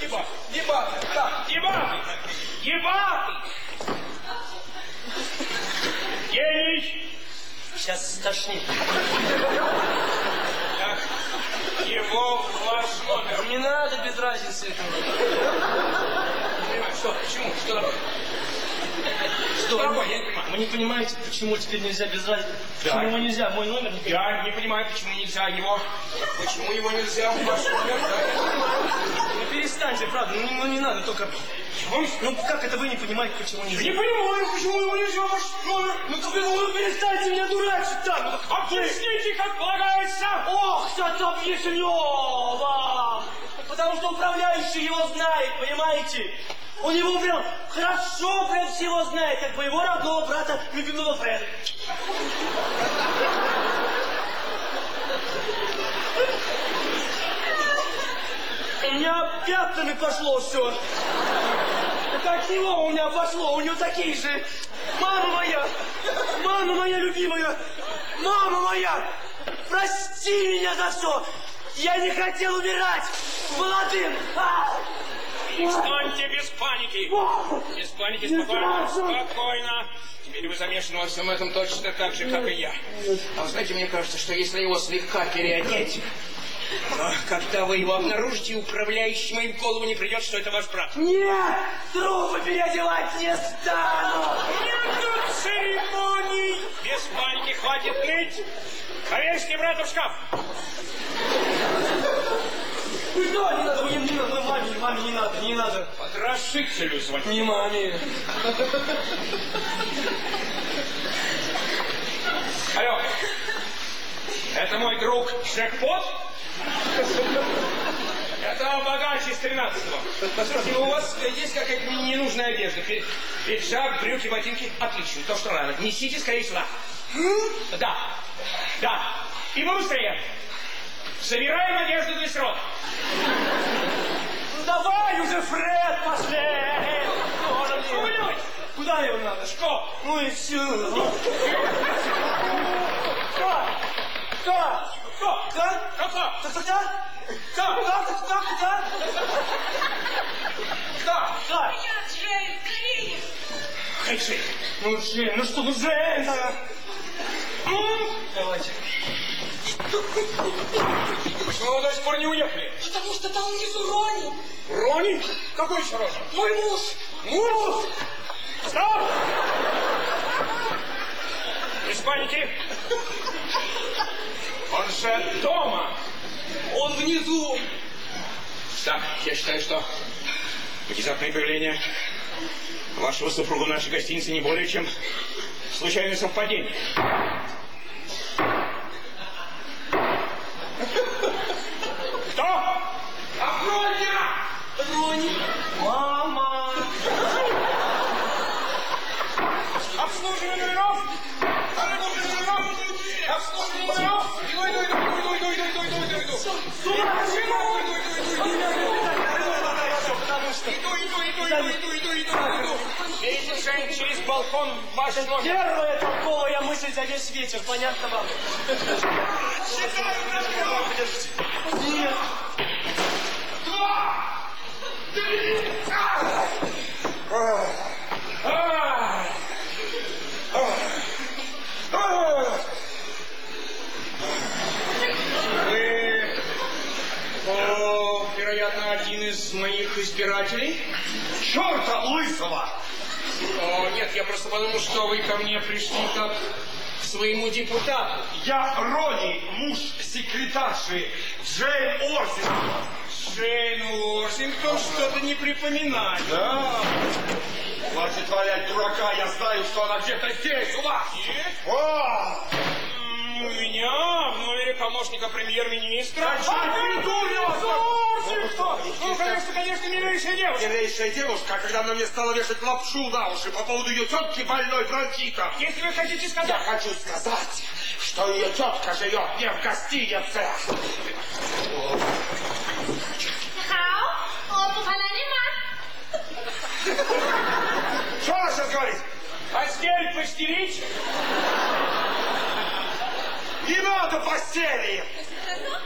алло. Ебаты, ебаты, так, ебаты, ебаты. Гений! Сейчас стошнит. Так, его в ваш номер. Не надо без разницы этого. Понимаю, что, почему, что такое? Что? Я понимаю. Вы не понимаете, почему теперь нельзя без разницы? Да. Почему его нельзя? Мой номер не Я не понимаю, почему нельзя его... Почему его нельзя ваш номер? Ну перестаньте, правда, ну, ну не надо только... Ну как это вы не понимаете, почему нельзя? Не понимаю, почему его нельзя ваш номер. Ну теперь вы перестаньте меня дурачить так! Объясните, как полагается. Ох, сейчас объясню вам! Потому что управляющий его знает, понимаете? У него прям хорошо прям всего знает, как моего родного брата, любимого Фреда. У меня пятнами пошло все. От него у меня пошло, у него такие же. Мама моя, мама моя любимая, мама моя, прости меня за все. Я не хотел умирать молодым. А! Перестаньте без паники. Без паники, спокойно, спокойно. Теперь вы замешаны во всем этом точно так же, как и я. А вы знаете, мне кажется, что если его слегка переодеть, то когда вы его обнаружите, управляющий моим голову не придет, что это ваш брат. Нет, трупы переодевать не стану. Нету церемоний! Без паники, хватит ныть! Повесьте брата в шкаф! Вы что, не надо, вы не, не надо, маме, маме не надо, не надо. Потрошителю звонить. Не маме. Алло, это мой друг Джекпот? Это богач из 13-го. Послушайте, у вас есть какая-то ненужная одежда? Пи- Пиджак, брюки, ботинки? Отлично, то, что надо. Несите скорее сюда. Да, да. И побыстрее. Собираем одежду для срока. Ну давай уже, Фред, пошли. знаю надо. Что? Ну и все. Кто? Кто? Кто? Да? Кто? Кто? Кто? Кто? Кто? Кто? Кто? Кто? Кто? Джейн, скорее! Эй, Джейн, Ну, Джейн, ну что, ну, Джейн! М? Давайте. Почему вы до сих пор не уехали? Потому что там внизу Рони, Рони? Какой еще Рони? мой муж. Муж! Стоп! Без паники. Он же дома. Он внизу. Так, я считаю, что внезапное появление вашего супруга в нашей гостинице не более чем случайное совпадение. Кто? Афроня! Рони. Мама. Обслуживание номеров! Обслуживание номеров! Обслуживание номеров! Иду, иду, иду, иду, иду, иду, иду, иду, иду, иду. Иду, иду, иду, иду, иду, иду, иду, иду. Берите Жень через балкон ваш номер. Первая толковая мысль за весь вечер. Понятно вам? Нет. Вероятно, один из моих избирателей? Черта лысого! О, нет, я просто подумал, что вы ко мне пришли как своему депутату. Я Рони, муж секретарши Джейн Орсин. Джейн Уорсингтон что-то не припоминает. Да. Хватит валять дурака, я знаю, что она где-то здесь, у вас. Есть? О! У меня в номере помощника премьер-министра. А ты Уорсингтон! Ну, конечно, конечно, милейшая девушка. Милейшая девушка, когда она мне стала вешать лапшу на уши по поводу ее тетки больной бронхитом. Если вы хотите Я сказать... хочу сказать, что ее тетка живет не в гостинице. Хау, опа, бананема. Что она сейчас говорит? Постель постелить? Не надо постели!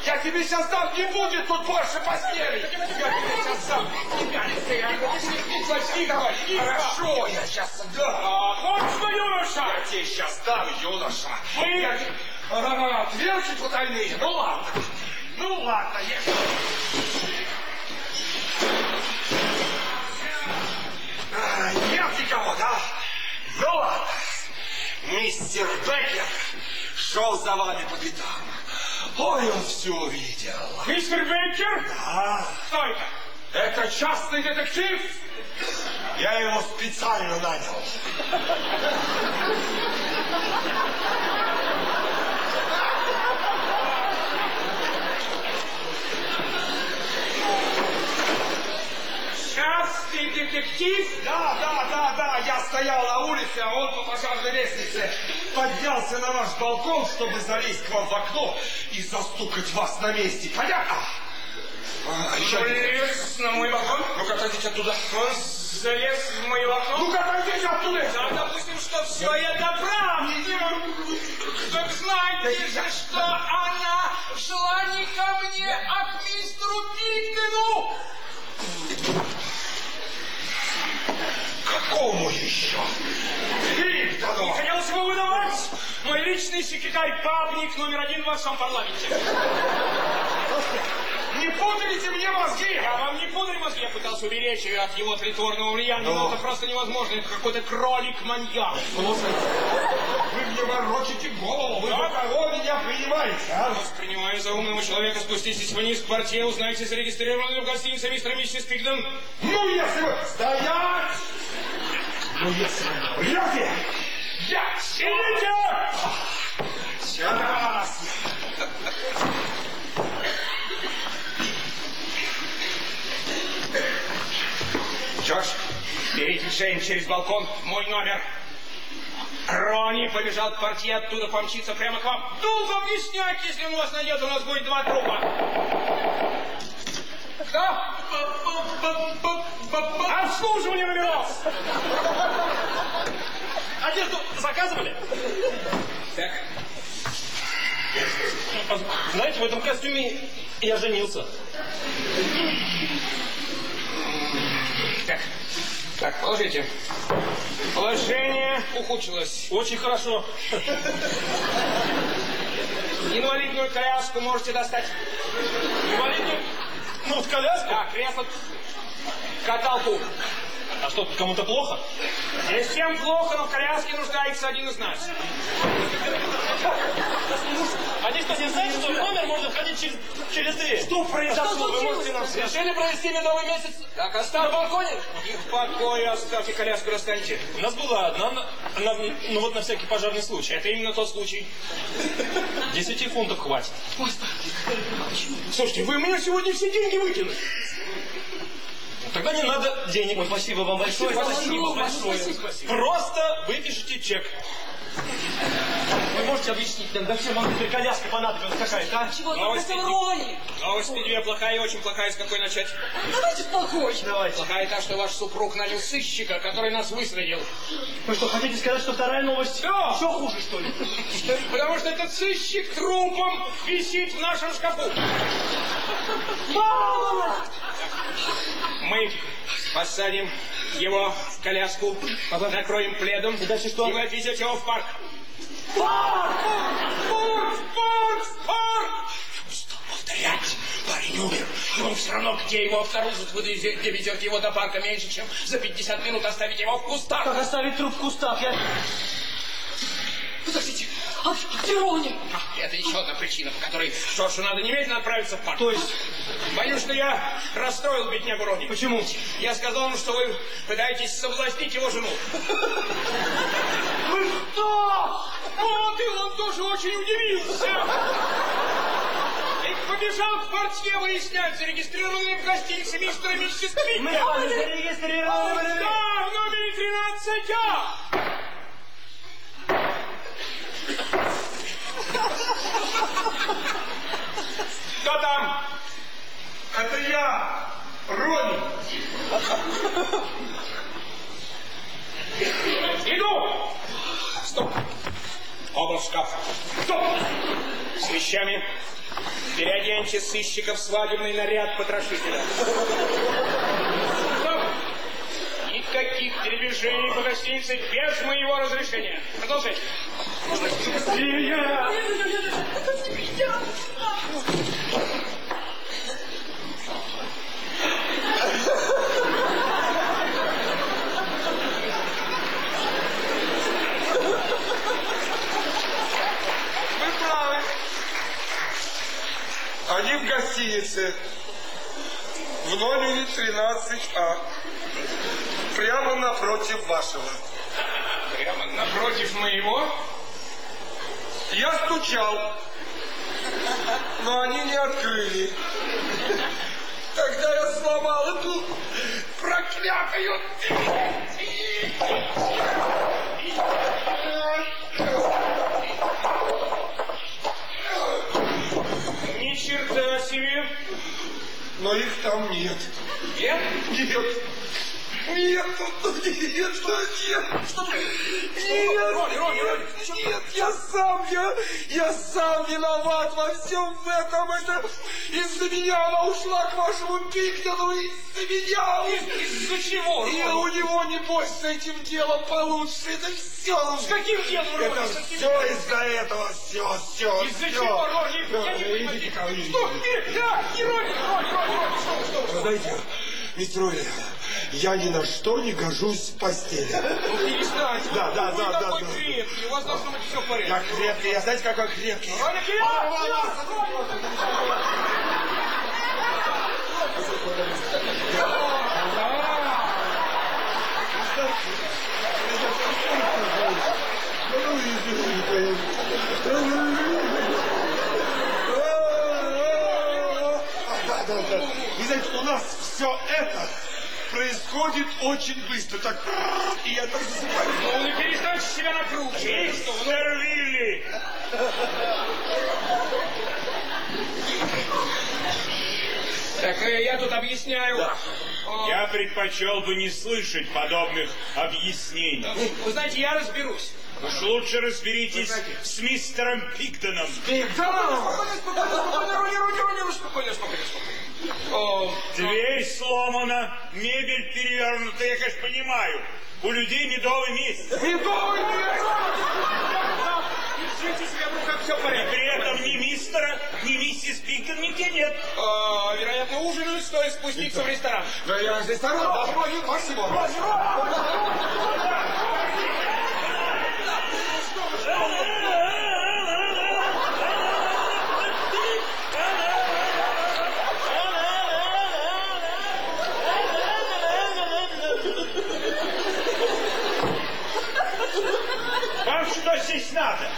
Я тебе сейчас дам, не будет тут больше постели! Я тебе сейчас дам! Почти давай! Хорошо, я сейчас дам! А, вот юноша! Я тебе сейчас дам, юноша! Вы- Я А, Дверки потайные! Ну ладно! Ну ладно, я... А, Нет никого, да? Ну ладно. Мистер Беккер шел за вами по пятам. Ой, он все видел. Мистер Бейкер? А, Кто это? это частный детектив. Я его специально нанял. Частный детектив? Да, да, да, да, я стоял на улице, а он по пожарной лестнице поднялся на ваш балкон, чтобы залезть к вам в окно и застукать вас на месте. Понятно? А, один. Залез на мой балкон? Ну-ка, отойдите оттуда. Он залез в мою окно? Ну-ка, отойдите оттуда. Да, допустим, что все это правда. Так знаете же, что она шла не ко мне, а к мистеру Пингвину. Какому еще? Пиктону. Не хотелось бы выдавать. Мой личный секретарь Бабник номер один в вашем парламенте. Не путайте мне мозги. Я вам не пудрю мозги, я пытался уберечь ее от его притворного влияния, но Ну. это просто невозможно. Это какой-то кролик-маньяк. Слушайте, вы мне ворочите голову. Вы Да? кого меня принимаете, а? Принимаю за умного человека, спуститесь вниз к квартире, узнаете, зарегистрированы в гостинице мистер миссис Пигден. Ну, если вы... Стоять! Ну, если вы врете, я Сидите! сейчас... Джордж, берите Джейн через балкон в мой номер. Ронни побежал к квартире, оттуда помчится прямо к вам. Долго объяснять, если он вас найдет, у нас будет два трупа. Кто? Обслуживание номеров! заказывали? Так, Знаете, в этом костюме я женился. Так, так, положите. Положение ухудшилось. Очень хорошо. Инвалидную коляску можете достать. Инвалидную? Ну, вот коляску. Да, кресло, каталку. А что, кому-то плохо? Здесь всем плохо, но в коляске нуждается один из нас. Они что, не знают, что в номер можно входить через, через дверь? Что произошло? Вы можете нам сказать? Решили провести медовый месяц? Так, оставь на балконе. И в покое оставьте коляску, достаньте. У нас была одна, на- на- ну вот на всякий пожарный случай. Это именно тот случай. Десяти фунтов хватит. Слушайте, вы у меня сегодня все деньги выкинули. Тогда не надо денег. Ой, спасибо вам большое. Спасибо большое. Просто выпишите чек. Вы можете объяснить нам, зачем вам теперь коляска понадобилась какая-то, а? Чего Новости. только Рони? Новость две плохая и очень плохая. С какой начать? Давайте спокойно. Давайте. Плохая та, что ваш супруг нанял сыщика, который нас выследил. Вы что, хотите сказать, что вторая новость Да. еще хуже, что ли? [laughs] Потому что этот сыщик трупом висит в нашем шкафу. Мы посадим его в коляску, накроем пледом и дальше что? вы отвезете его в парк. Парк! Парк! Парк! Парк! Что повторять? Парень умер, и он все равно, где его обнаружат, вы довезете его до парка меньше, чем за 50 минут оставить его в кустах. Как оставить труп в кустах? Я... Подождите, а, а где Рони? А, Это еще одна причина, по которой Джорджу надо немедленно отправиться в парк. То есть, Боюсь, что я расстроил беднягу Рони. почему? Я сказал ему, что вы пытаетесь соблазнить его жену. Вы что? Вот, и он тоже очень удивился. И побежал к портье выяснять, зарегистрированные в гостинице мистера и миссис Твиттер. Мы с вами зарегистрированы. Да, в номере 13А. Кто там? Это я, Рони. Иду! Стоп! Оба шкаф. Стоп! С вещами. Переоденьте сыщика в свадебный наряд потрошителя. Никаких передвижений по гостинице без моего разрешения. Продолжайте. Правы. Они в гостинице. В номере 13А. Прямо напротив вашего. Прямо напротив моего. Я стучал, но они не открыли. Тогда я сломал эту проклятую Ни черта себе. Но их там нет. Нет? Нет. Нет, нет, нет, что что? Нет, Рони, Рони, Рони, нет, я сам, я, я сам виноват во всем этом, это из-за меня она ушла к вашему Пикнину, из-за меня, Из-за чего, и Рони? у него, небось, с этим делом получше, это все, С каким делом, Рони? это все из-за этого, все, все, Из-за чего, Рони? Я не понимаю. Что? Нет, да, не Рони, Рони, Рони, Рони, что, что, что? Знаете, мистер Уилли, я ни на что не гожусь в постели. Ну, перестаньте. Да, да, Вы да, да, такой да. крепкий, у вас должно быть все в порядке. Я крепкий, я знаете, какой крепкий? Вперед! Да, да, да. Вы знаете, у нас все это происходит очень быстро. Так, и я так засыпаю. Ну, не перестаньте себя накручивать. Сэр Вилли! Так, э, я тут объясняю. Я предпочел бы не слышать подобных объяснений. Вы знаете, я разберусь. Уж лучше разберитесь с мистером спокойно, спокойно. О, Дверь сломана, мебель перевернута, я, конечно, понимаю. У людей медовый месяц. Медовый месяц! Держите себя в руках, все в И порядке. при этом ни мистера, ни миссис Пигдон нигде нет. А, вероятно, ужинают, стоит спуститься в ресторан. Да я здесь ресторан, да, Рони, спасибо что здесь надо?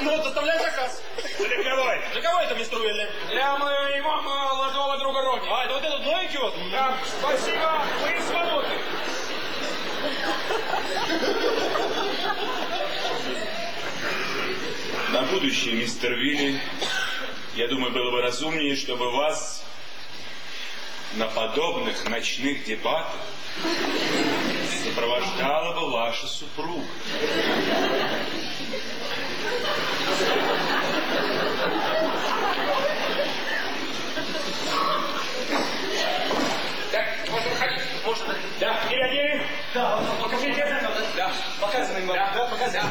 Ну, вот, доставляй заказ. Для кого это? Для кого это, мистер Уилли? Для моего молодого друга Рони. А, это вот этот новенький вот? Да, спасибо, вы свободны. На будущее, мистер Вилли, я думаю, было бы разумнее, чтобы вас на подобных ночных дебатах сопровождала бы ваша супруга. Можно. Да, переодели. Да, Покажите. Да. показываем вам. Да, показывай.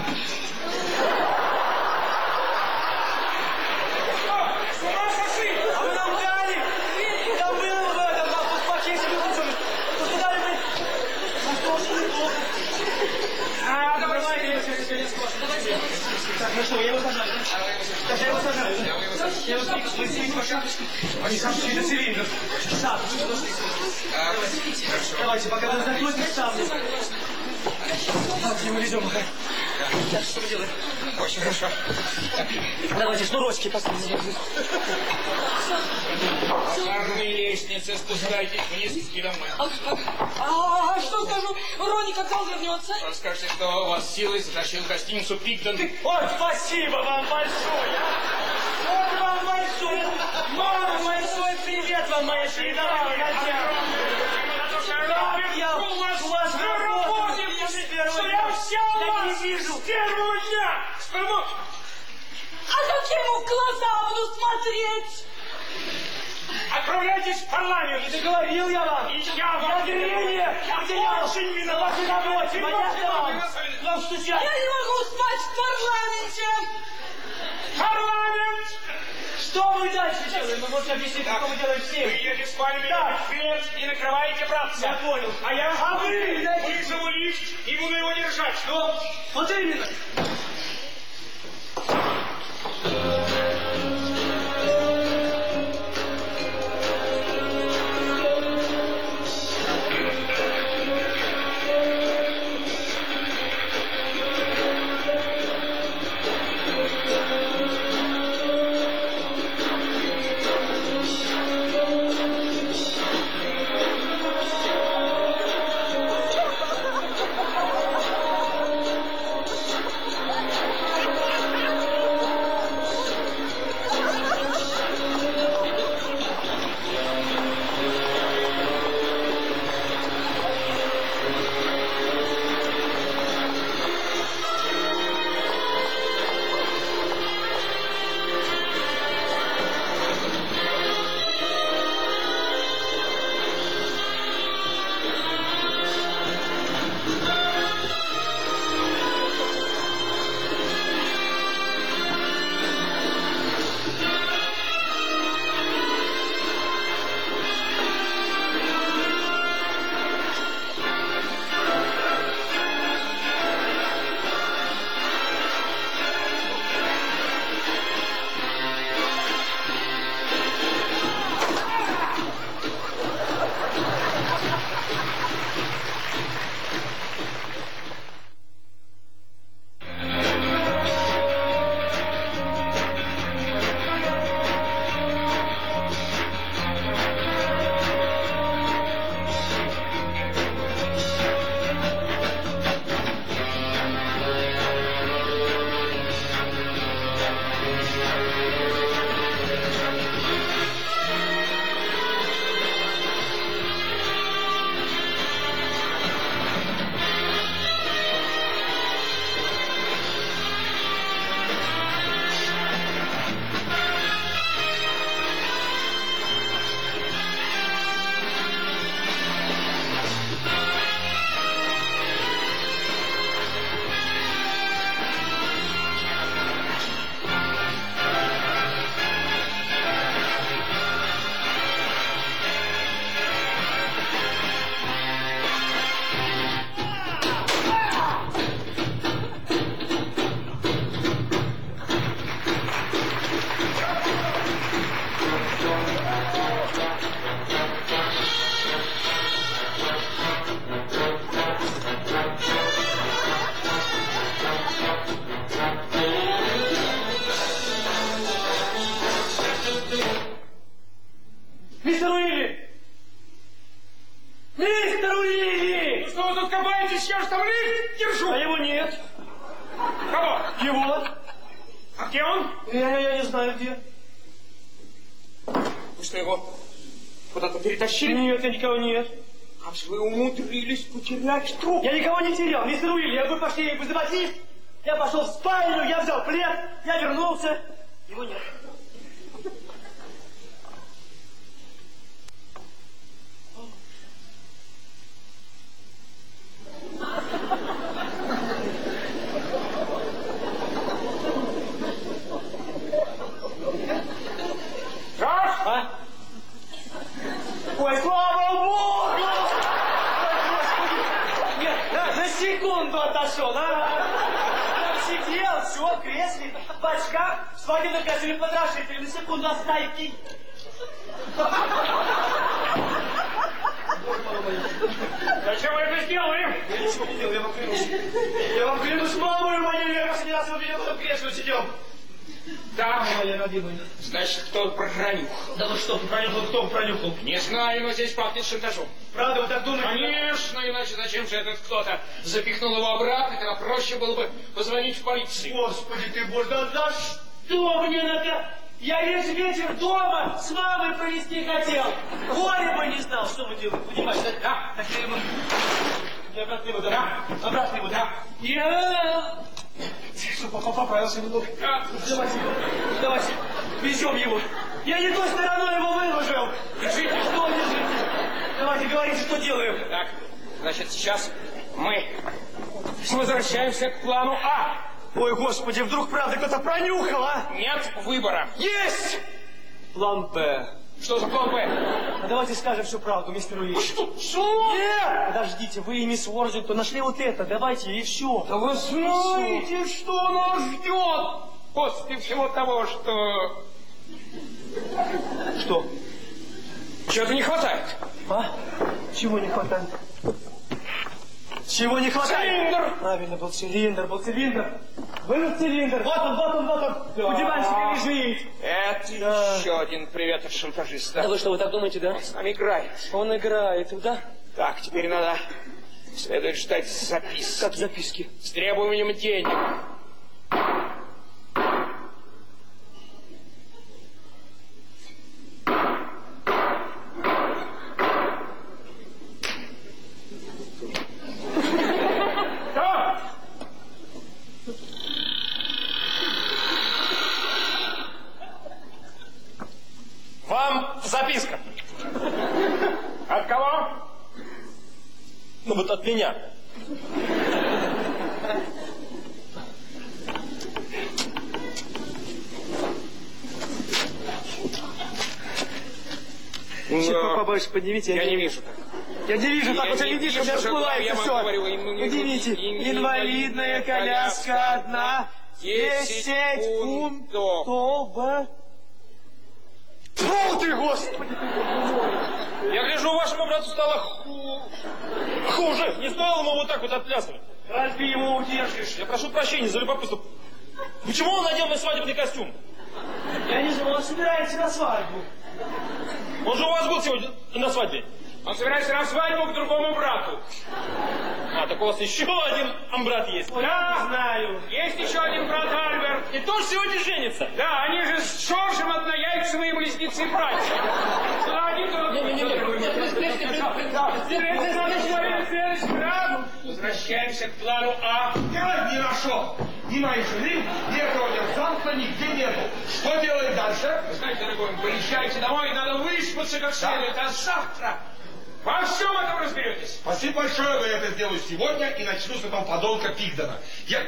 С ума сошли! А вы нам дали! Да был в этом, нас успокоили себе лучше. Просто дали мы... А что ж вы плохо? А, давай, Давайте, давай. я все, все, Давайте. Так, ну что, я его сажаю. Так, я его сажаю. Я его сажаю. Вы сидите по шапочке. Они сам через цилиндр. Шапочку, подожди. Давайте, пока вы закроете шапку. Везем пока. Так, что мы делаем? Очень хорошо. Давайте шнурочки поставим. Пожарные лестницы, спускайтесь вниз и домой. А, а, а что скажу? Рони когда вернется? Скажите, что у вас силой затащил гостиницу Пигдон. Ой, спасибо вам большое. Вот вам большое. Мама, большой привет вам, моя передовая хозяйка. Я вас не вижу. Первого дня! Скажу, А каким в глаза буду смотреть? Отправляйтесь в парламент! Не говорил я вам. И я вам Зрение, я очень виноват в работе. Понятно вам? Вам стучать. Я не могу спать в парламенте. Парламент! Что вы дальше делаете? Вы можете объяснить, что мы делаем все? Вы едете в спальню, Так. вперед и накрываете братца. Я понял. А я А вы? вызову лифт и буду его держать. Что? Вот именно. Шантажом. Правда, вы так думаете? Конечно, иначе зачем же этот кто-то запихнул его обратно, когда проще было бы позвонить в полицию. Господи ты, боже, да за что мне надо? Я весь вечер дома с мамой провести хотел. Горе бы не знал, что мы делаем, понимаешь? Да, да. Так я ему... Я обратно ему, да? Обратно ему, да? Я... Что, папа поправился немного? Да. Давайте, давайте, везем его. Я не той стороной его выложил. Держите. Что держите? Давайте, говорите, что делаем. Так, значит, сейчас мы возвращаемся к плану А. Ой, господи, вдруг правда кто-то пронюхал, а? Нет выбора. Есть! План Б. Что за план Б? А давайте скажем всю правду, мистер Уилли. Что? Что? Нет! Подождите, вы и мисс Уорзингтон нашли вот это, давайте, и все. Да вы знаете, что нас ждет после всего того, что... Что? Чего-то не хватает. А? Чего не хватает? Чего не хватает? Цилиндр! Правильно, был цилиндр, был цилиндр. Был цилиндр. Вот он, вот он, вот он. У диванчика лежит. Это Да. еще один привет от шантажиста. Да вы что, вы так думаете, да? С нами играет. Он играет, да? Так, теперь надо... Следует ждать записки. Как записки. С требованием денег. Да. Вам записка. От кого? Ну вот от меня. Чуть побольше поднимите. Я не вижу так. Я не вижу, так Я я не вижу, у вижу, меня что всплывает я все. Поднимите. ин- Инвалидная коляска одна. Десять Десять фунтов. фунтов. Фу ты, господи! Я гляжу, вашему брату стало ху... хуже. Не стоило ему вот так вот отплясывать. Разве его удержишь? Я прошу прощения за любопытство. Почему он надел мой свадебный костюм? Я не знаю, он собирается на свадьбу. Он же у вас был сегодня на свадьбе. Он собирается на свадьбу к другому брату. А, так у вас еще один брат есть. Ой, Да. не знаю. Есть еще один брат Альберт. И тоже сегодня женится. Да, они же с Джорджем однояйцевые близнецы братья. Да, они тут... Возвращаемся к плану А. Я не нашел. Ни моей жены, ни этого мерзавца нигде нету. Что делать дальше? Вы знаете, дорогой, поезжайте домой, надо выспаться как следует, а завтра во всем этом разберетесь. Спасибо большое, но я это сделаю сегодня и начну с этого подонка Пигдона. Я...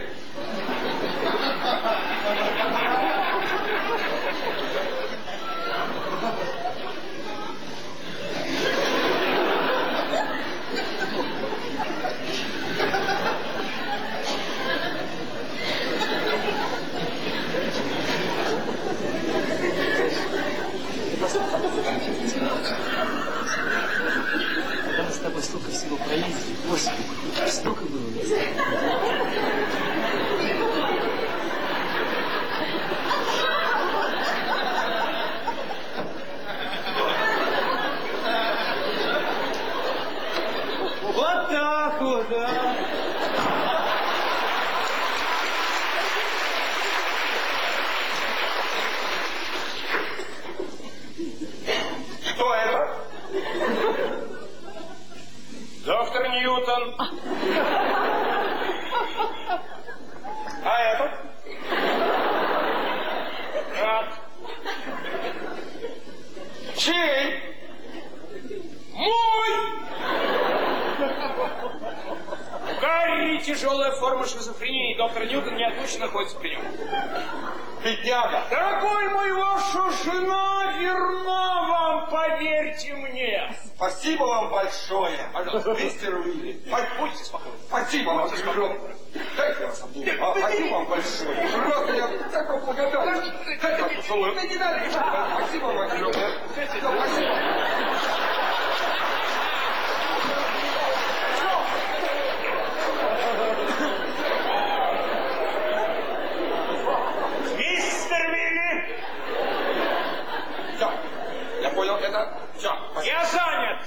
acordar, acordar. Спасибо вам большое. Дайте я вас обниму. А, Спасибо вам большое. Просто я так вам благодарен. Дайте я вас поцелую. Да не надо. Спасибо вам большое. Спасибо. Мистер Вилли, Все. Я понял это. Все. я занят.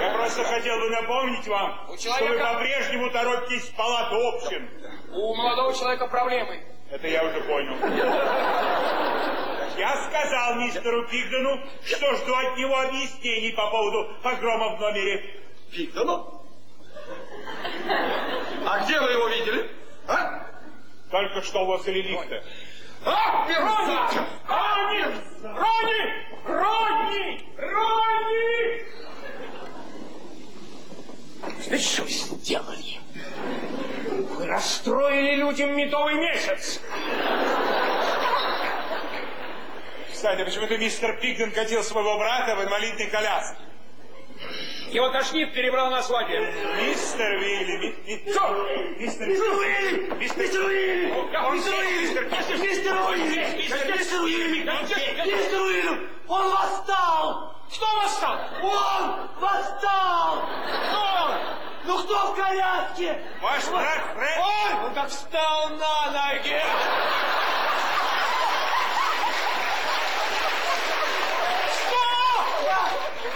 Я просто хотел бы напомнить вам, У что вы человека- в палату общин. У молодого человека проблемы. Это я уже понял. Я сказал мистеру Пигдену, что жду от него объяснений по поводу погрома в номере. Пигдону? А где вы его видели? А? Только что возле лифта. А, мерзавец! Ронни! Ронни! Ронни! Ронни! Знаете, что сделали? Вы расстроили людям медовый месяц. Кстати, почему-то мистер Пигден катил своего брата в инвалидной коляске. Его тошнит, перебрал на свадьбе. Мистер Уилли, Что? Мистер Уилли! Мистер Уилли! Мистер Уилли! Мистер Уильям! Мистер Уильям! Мистер Уильям! Он восстал! Кто восстал? Он восстал! Кто? Ну кто в коляске? Ваш брат Фред? Он, он как встал на ноги.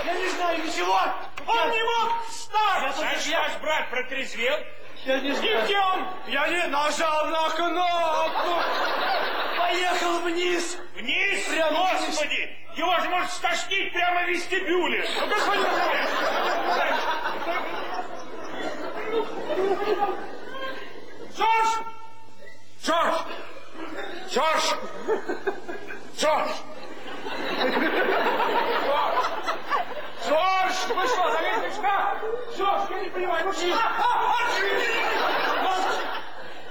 Я не знаю ничего! Он не мог встать! Я Значит, только- ваш брат протрезвел? Я не знаю. он? Я не нажал на кнопку! Поехал вниз! Вниз? Прямо Господи! Его же может стошнить прямо в вестибюле! Ну, господин Джордж! Джордж! Джордж! Джордж! Джордж! Вы что, заметили шкаф? Джордж, я не понимаю, ну что?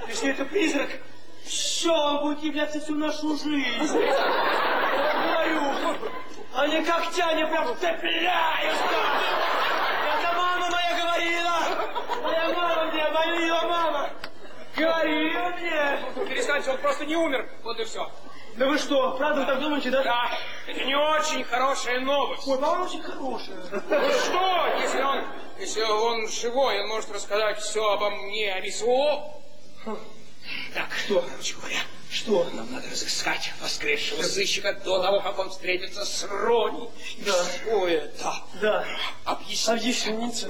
Если это призрак, все, он будет являться всю нашу жизнь. Говорю, они тяне прям вцепляются. Это мама моя говорила. Моя мама мне, моя мама. Говорила мне. Перестаньте, он просто не умер. Вот и все. Да вы что, правда вы так думаете, да? Да, это не очень хорошая новость. Ой, по-моему, очень хорошая. Ну что, если он, если он живой, он может рассказать все обо мне, о ВСО. Так, что, короче говоря, Что? нам надо разыскать воскресшего сыщика до того, как он встретится с Рони. Да. Что это? Да. Объясни. Объясните.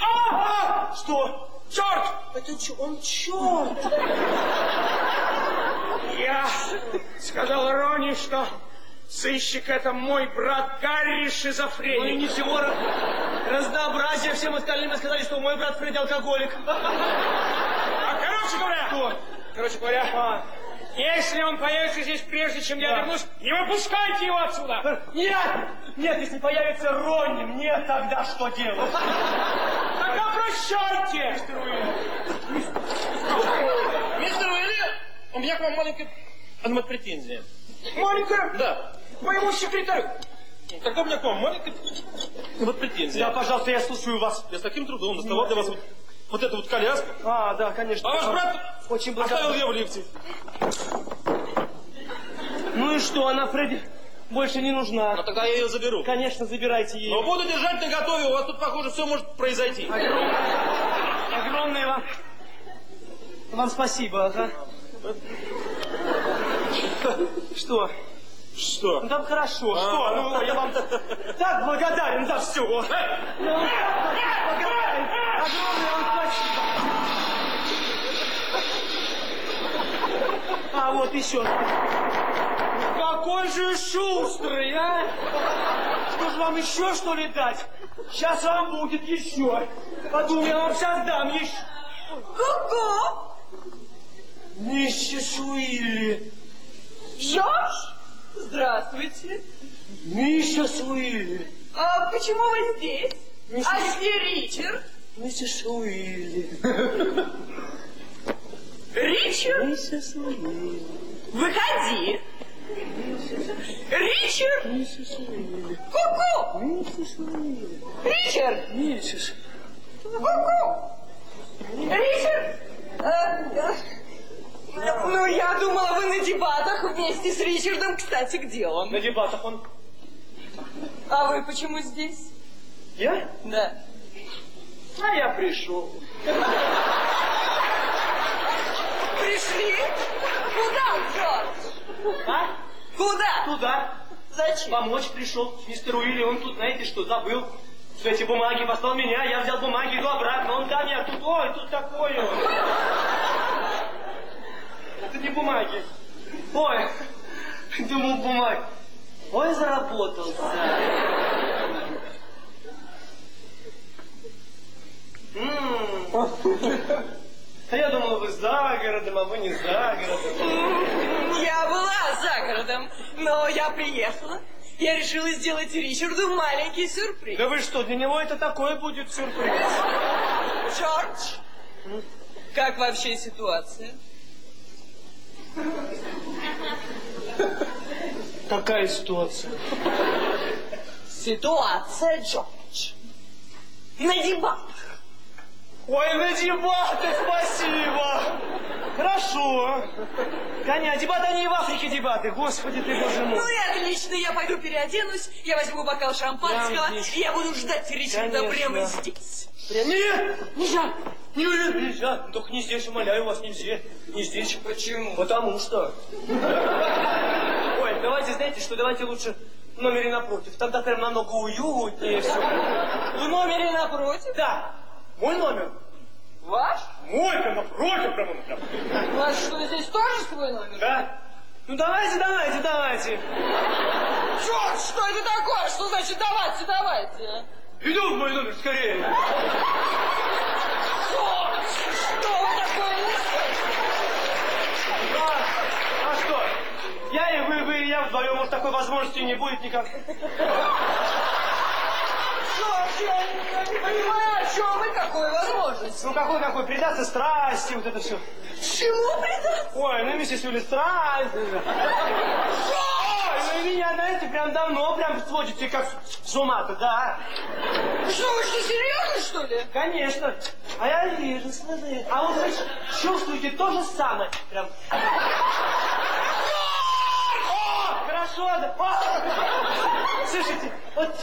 А! Что? Черт! Это что, он черт? Я сказал Рони, что сыщик это мой брат Гарри Ну и шизофреник. ничего, разнообразие всем остальным сказали, что мой брат Фредди алкоголик. А короче говоря, Что? короче говоря, А, если он появится здесь прежде, чем я Да. вернусь, не выпускайте его отсюда. Нет! Нет, если появится Ронни, мне тогда что делать? Тогда прощайте. Мистер Уилли, у меня к вам маленькая одна претензия. Маленькая, Да. моему секретарю. Тогда у меня к вам маленькая вот претензия. Да, пожалуйста, я слушаю вас. Я с таким трудом доставал для вас вот, вот эту вот коляску. А, да, конечно. А ваш брат Очень оставил благодарен. ее в лифте. Ну и что, она Фредди больше не Но нужна. тогда я ее заберу. Конечно, забирайте Но ее. буду держать на готове, у вас тут, похоже, все может произойти. Огромное вам... Вам спасибо, ага. Что? Что? Ну там хорошо, А. что? Ну, я вам так благодарен за все. Я вам так благодарен. Огромное вам спасибо. А вот еще. Какой же шустрый, а? Что же вам еще что ли дать? Сейчас вам будет еще. Подумай, я вам сейчас дам еще. Ку-ку! Миссис Уилли. Жорж? Здравствуйте. Миссис Уилли. А почему вы здесь? А где Ричард? Миссис Уилли. Ричард? Миссис Уилли. Выходи. Ричард? Миссис Уилли. Ку-ку! Миссис Уилли. Ричард! Миссис. Ку-ку! Ричард! Э, э, Ну, я думала, вы на дебатах вместе с Ричардом. Кстати, где он? На дебатах он. А вы почему здесь? Я? Да. А я пришел. Пришли? Куда, Джордж? А? Куда? Туда. Зачем? Помочь пришел. Мистер Уилли, он тут, знаете что, забыл. Что эти бумаги послал меня, я взял бумаги, иду обратно. Он мне, а тут, ой, тут такое. Это не бумаги. Ой, думал бумаги. Ой, заработался. А я думал, вы за городом, а вы не за городом. Я была за городом, но я приехала. Я решила сделать Ричарду маленький сюрприз. Да вы что, для него это такой будет сюрприз. Джордж, как вообще ситуация? Какая ситуация? Ситуация, Джордж. На дебатах. Ой, на дебаты, спасибо. Хорошо. Коня, дебаты, они и в Африке дебаты. Господи ты, боже мой. Ну и отлично, я пойду переоденусь, я возьму бокал шампанского, Конечно. и я буду ждать Ричарда Конечно. прямо здесь. Прям- Нет, нельзя. Нет, нельзя. Только не здесь, умоляю вас, нельзя. Не здесь. Почему? Потому что. Ой, давайте, знаете что, давайте лучше в номере напротив. Тогда прям намного уютнее все. [laughs] В номере напротив? Да, мой номер. Ваш? Мой, прям напротив, прям. У вас что, здесь тоже свой номер? Да? Ну давайте, давайте, давайте. Джордж, что это такое? Что значит давайте, давайте? Иду в мой номер скорее. Джордж, что вы такое несете? А, а что? Я и вы, вы и я вдвоем, может, такой возможности не будет никак. Я не, понимаю, о чем вы, какой возможности? Ну какой какой, предаться страсти, вот это все. Чему предаться? Ой, ну миссис Юли, страсть. Ой, ну меня, знаете, прям давно прям сводите как с ума-то, да. Что, вы что, серьезно, что ли? Конечно. А я вижу, смотри. А вы, значит, чувствуете то же самое. Прям. О, хорошо, да. О! Слушайте, вот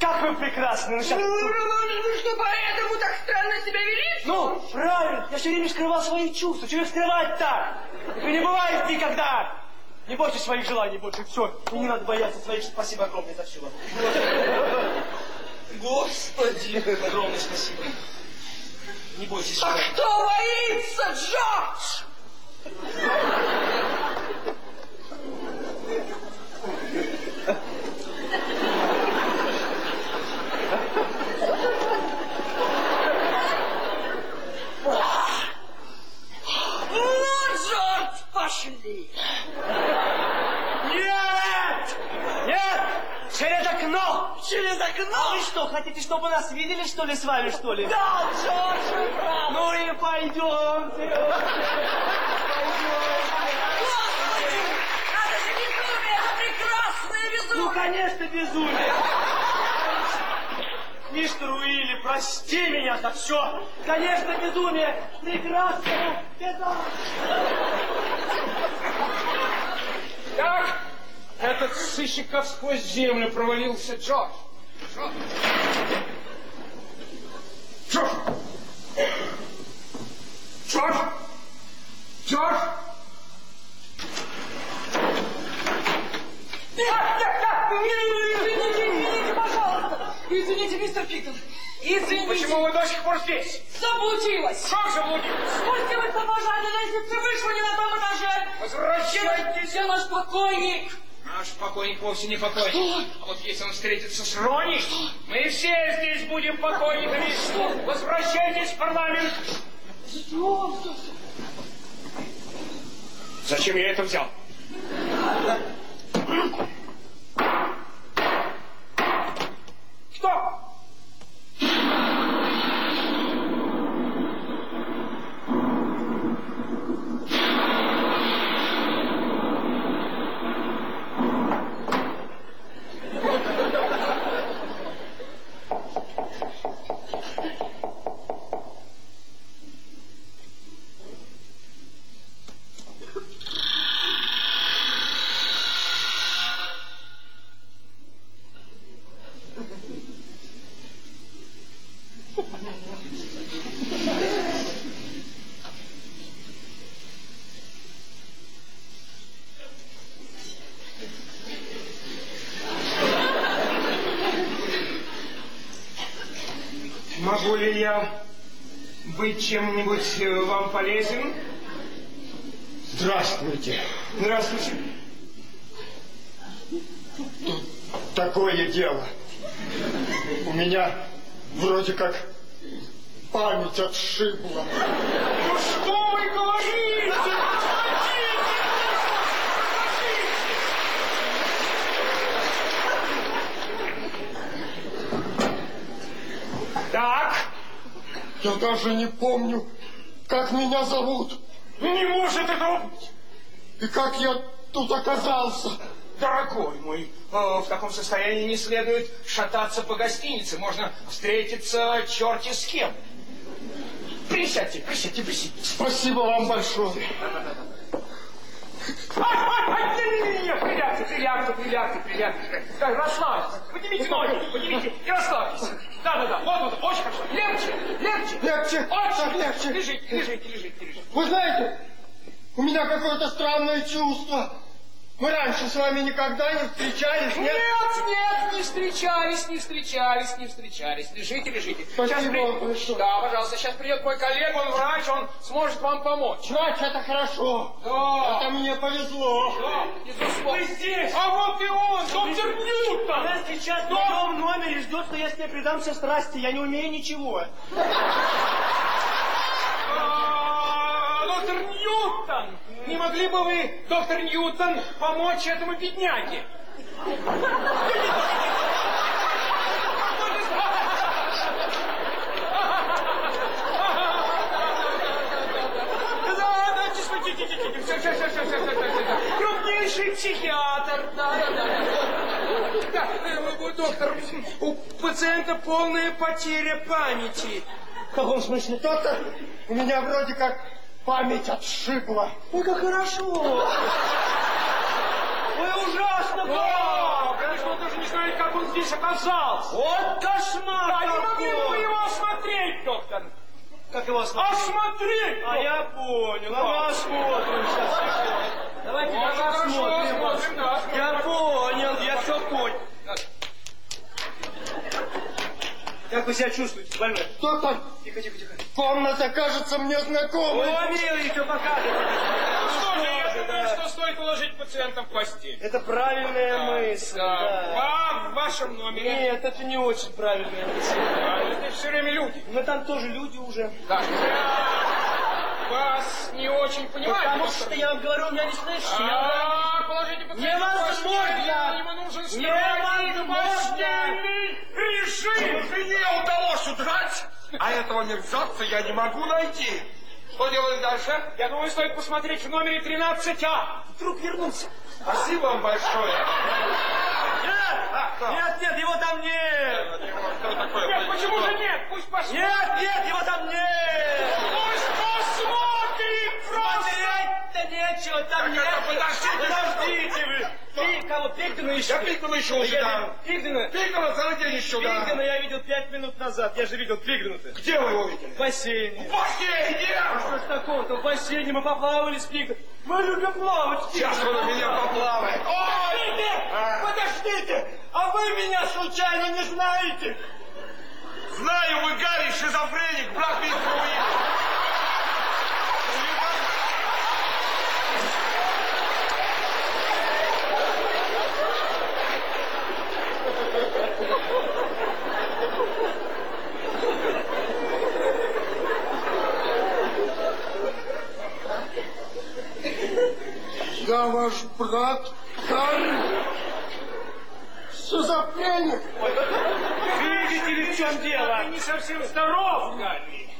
как вы прекрасны. Ну, сейчас... Ну, ну, ну, вы что, поэтому так странно себя вели? Ну, правильно. Я все время скрывал свои чувства. Чего скрывать так? Вы не бывает никогда. Не бойтесь своих желаний больше. Все. И не надо бояться своих. Спасибо огромное за все. Господи! Огромное спасибо. Не бойтесь. А кто боится, Джордж? Ну, Джордж, пошли. Нет! Нет! Через окно! Через А окно. вы что, хотите, чтобы нас видели, что ли, с вами, что ли? Да, Джордж, правы. Ну и пойдемте. Господи, это же безумие, это прекрасное Ну, безумие. конечно, безумие. Мистер Уилли, прости меня за все. Конечно, безумие. Прекрасно. Это... Так, этот сыщик как сквозь землю провалился, Джордж. Джордж! Джордж! Джордж! Так, так, так, извините, извините, пожалуйста. Извините, мистер Пиктон. Извините. Почему вы до сих пор здесь? Заблудилась. Как заблудились? Спустилась на пожарной лестнице, вышла не на том этаже. Возвращайтесь! Где наш покойник? Наш покойник вовсе не покойник. А вот если он встретится с Рони, мы все здесь будем покойниками. Возвращайтесь в парламент. Зачем я это взял? 来た。Могу ли я быть чем-нибудь э, вам полезен? Здравствуйте. Здравствуйте. Такое дело. У меня вроде как память отшибла. Ну что вы говорите? Так, Я даже не помню, как меня зовут не может этого быть. и как я тут оказался. Дорогой мой, э, в таком состоянии не следует шататься по гостинице. Можно встретиться черти с кем. Присядьте, присядьте, присядьте. Спасибо вам большое. Прилягте, прилягте, прилягте. Так, расслабьтесь. Поднимите ноги, поднимите и расслабьтесь. Да, да, да, вот, вот, очень хорошо. Легче, легче. Легче, Очень так легче. Лежите, лежите, лежите, лежите. Вы знаете, у меня какое-то странное чувство. Мы раньше с вами никогда не встречались, нет? Нет, нет, не встречались, не встречались, не встречались. Лежите, лежите. Спасибо Сейчас при- большое. Да, пожалуйста, сейчас придет мой коллега, он врач, он сможет вам помочь. Значит, это хорошо. Да. Это мне повезло. Да, не засло- Вы здесь! А вот и он, доктор Ньютон! Она сейчас в моем номере ждет, что я с ней предамся страсти. Я не умею ничего. А, Доктор Ньютон! Не могли бы вы, доктор Ньютон, помочь этому бедняке? Крупнейший психиатр. Да, да, да. да э, э, э, доктор, у пациента полная потеря памяти. В каком смысле, доктор? У меня вроде как память отшибла. Ой, как хорошо! Ой, ужасно! О, конечно, он даже не знает, как он здесь оказался. Вот кошмар! А не могли бы вы его осмотреть, доктор? Как его смотреть? Осмотреть! А я понял, мы осмотрим сейчас. Давайте да, осмотрим. Я понял, я все понял. Как вы себя чувствуете, больной? Доктор, Тихо, тихо, тихо. комната кажется мне знакомой. О, милый, что покажете? Что же, я думаю, да. что стоит уложить пациента в постель. Это правильная мысль, Да. да. В вашем номере. Нет, это не очень правильная мысль. А, это все время люди. Мы там тоже люди уже. Да. Вас не очень понимаю. Потому что я вам говорю, меня не слышите. А, положите пациента. Невозможно! Ему нужен Невозможно! режим. Мне удалось удрать, а этого мерзавца я не могу найти. Что делаем дальше? Я думаю, стоит посмотреть в номере 13А. Вдруг вернулся. Спасибо вам большое. Нет, нет, нет, его там нет. Нет, почему же нет? Пусть посмотрит. Нет, нет, его там нет. Пусть посмотрит просто. Смотреть-то нечего, там нет. это подождите. Вы. Ты кого, Пигдена еще? Я Пигдена ищу уже, да. Пигдена? Пикала целый день еще, да. Пигдена я видел пять минут назад. Я же видел Пигдена-то. Где вы его видели? В бассейне. В бассейне! Что ж такого-то? В бассейне мы поплавали с Пигденом. Мы любим плавать. Сейчас он у меня поплавает. Ой, подождите! А вы меня случайно не знаете? Знаю, вы Гарри, шизофреник, брат мистера Я ваш брат Гарри. Что за пленник? Видите ли, в чем дело? Ты не совсем здоров, Гарри.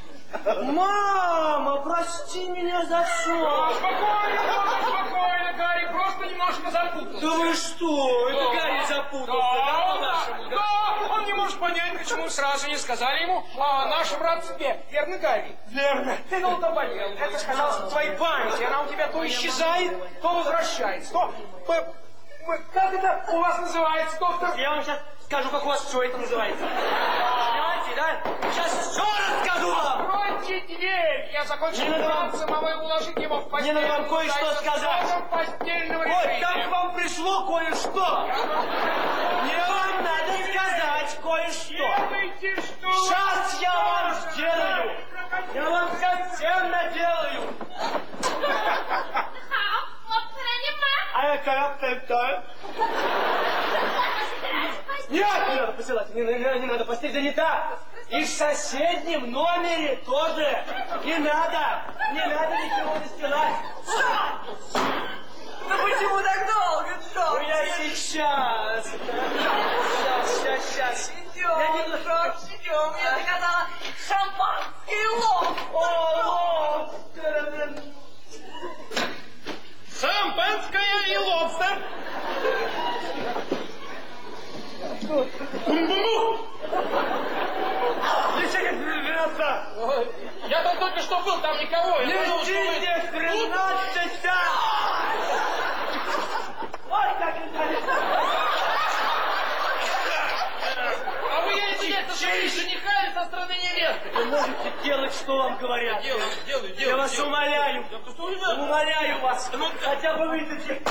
Мама, прости меня за все. Спокойно, просто спокойно, Гарри, просто немножко запутался. Да вы что? Это Гарри запутался, да, Да, по-нашему? да, да, он не может понять, почему сразу не сказали ему о нашем родстве. Верно, Гарри? Верно. Ты долго болел. Это сказалось в твоей памяти. Она у тебя то исчезает, то возвращается. То... Как это у вас называется, доктор? Я вам сейчас скажу, как у вас все это называется. Понимаете, да? Сейчас все расскажу вам. Откройте дверь! Я закончил Не надо вам- и уложить его в постель. Мне надо вам кое-что сказать. словом постельного Вот режима. как к вам пришло кое-что. Мне вам сказать кое-что. Сейчас я вам сделаю. Я вам совсем наделаю. Нема. А я как то Нет, не надо посылать, не, не- не надо, постель занята. И в соседнем номере тоже. Не надо, не надо ничего застилать. Ну почему так долго, Ну Джордж? я сейчас. Сейчас, сейчас, сейчас. Я не- Идем, Джордж, идем. Я заказала шампанское лоб. О, Шампанское и лобстер. Тринадцать. Я там только что был, там никого. Я подумал, что вы- Лечение тринадцать. Вот так и А вы стороны жениха или со стороны невесты? Вы можете делать, что вам говорят. Делай, делай, делай. Я вас делай. умоляю. Да ты? Умоляю вас. Ну, хотя бы выйдите.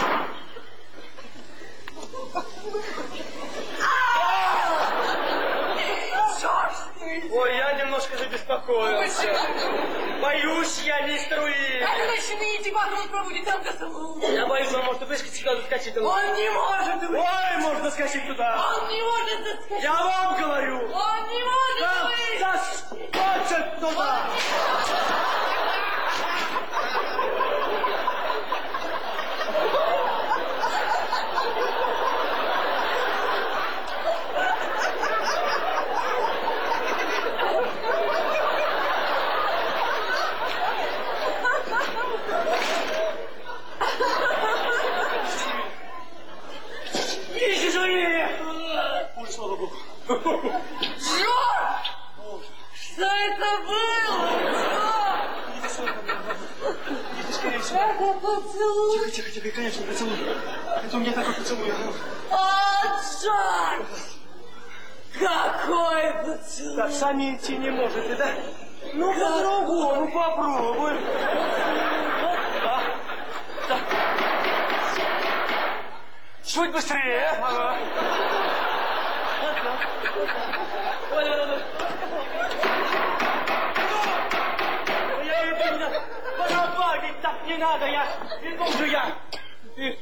Ой, я немножко забеспокоился. Боюсь я, мистер Уильям. как ночные он проводит там поцелуй? Я боюсь, он может выскочить сюда, заскочить туда. Он не может выйти. Ой, можно заскочить туда. Он не может заскочить. Я вам говорю. Он не может Да, выйти. заскочит туда. Видите, Уильям. Ой, Джордж! Что это было? Идите скорее сюда. Это поцелуй. Тихо, тихо, тихо, конечно, поцелуй. Это у меня такой поцелуй. О, Джордж! Какой поцелуй! Так, сами идти не можете, да? Ну, по-другому попробуем. Так. Так. Чуть быстрее. Ага. Вот так. Барабанить так не надо, я. Иду же я. И-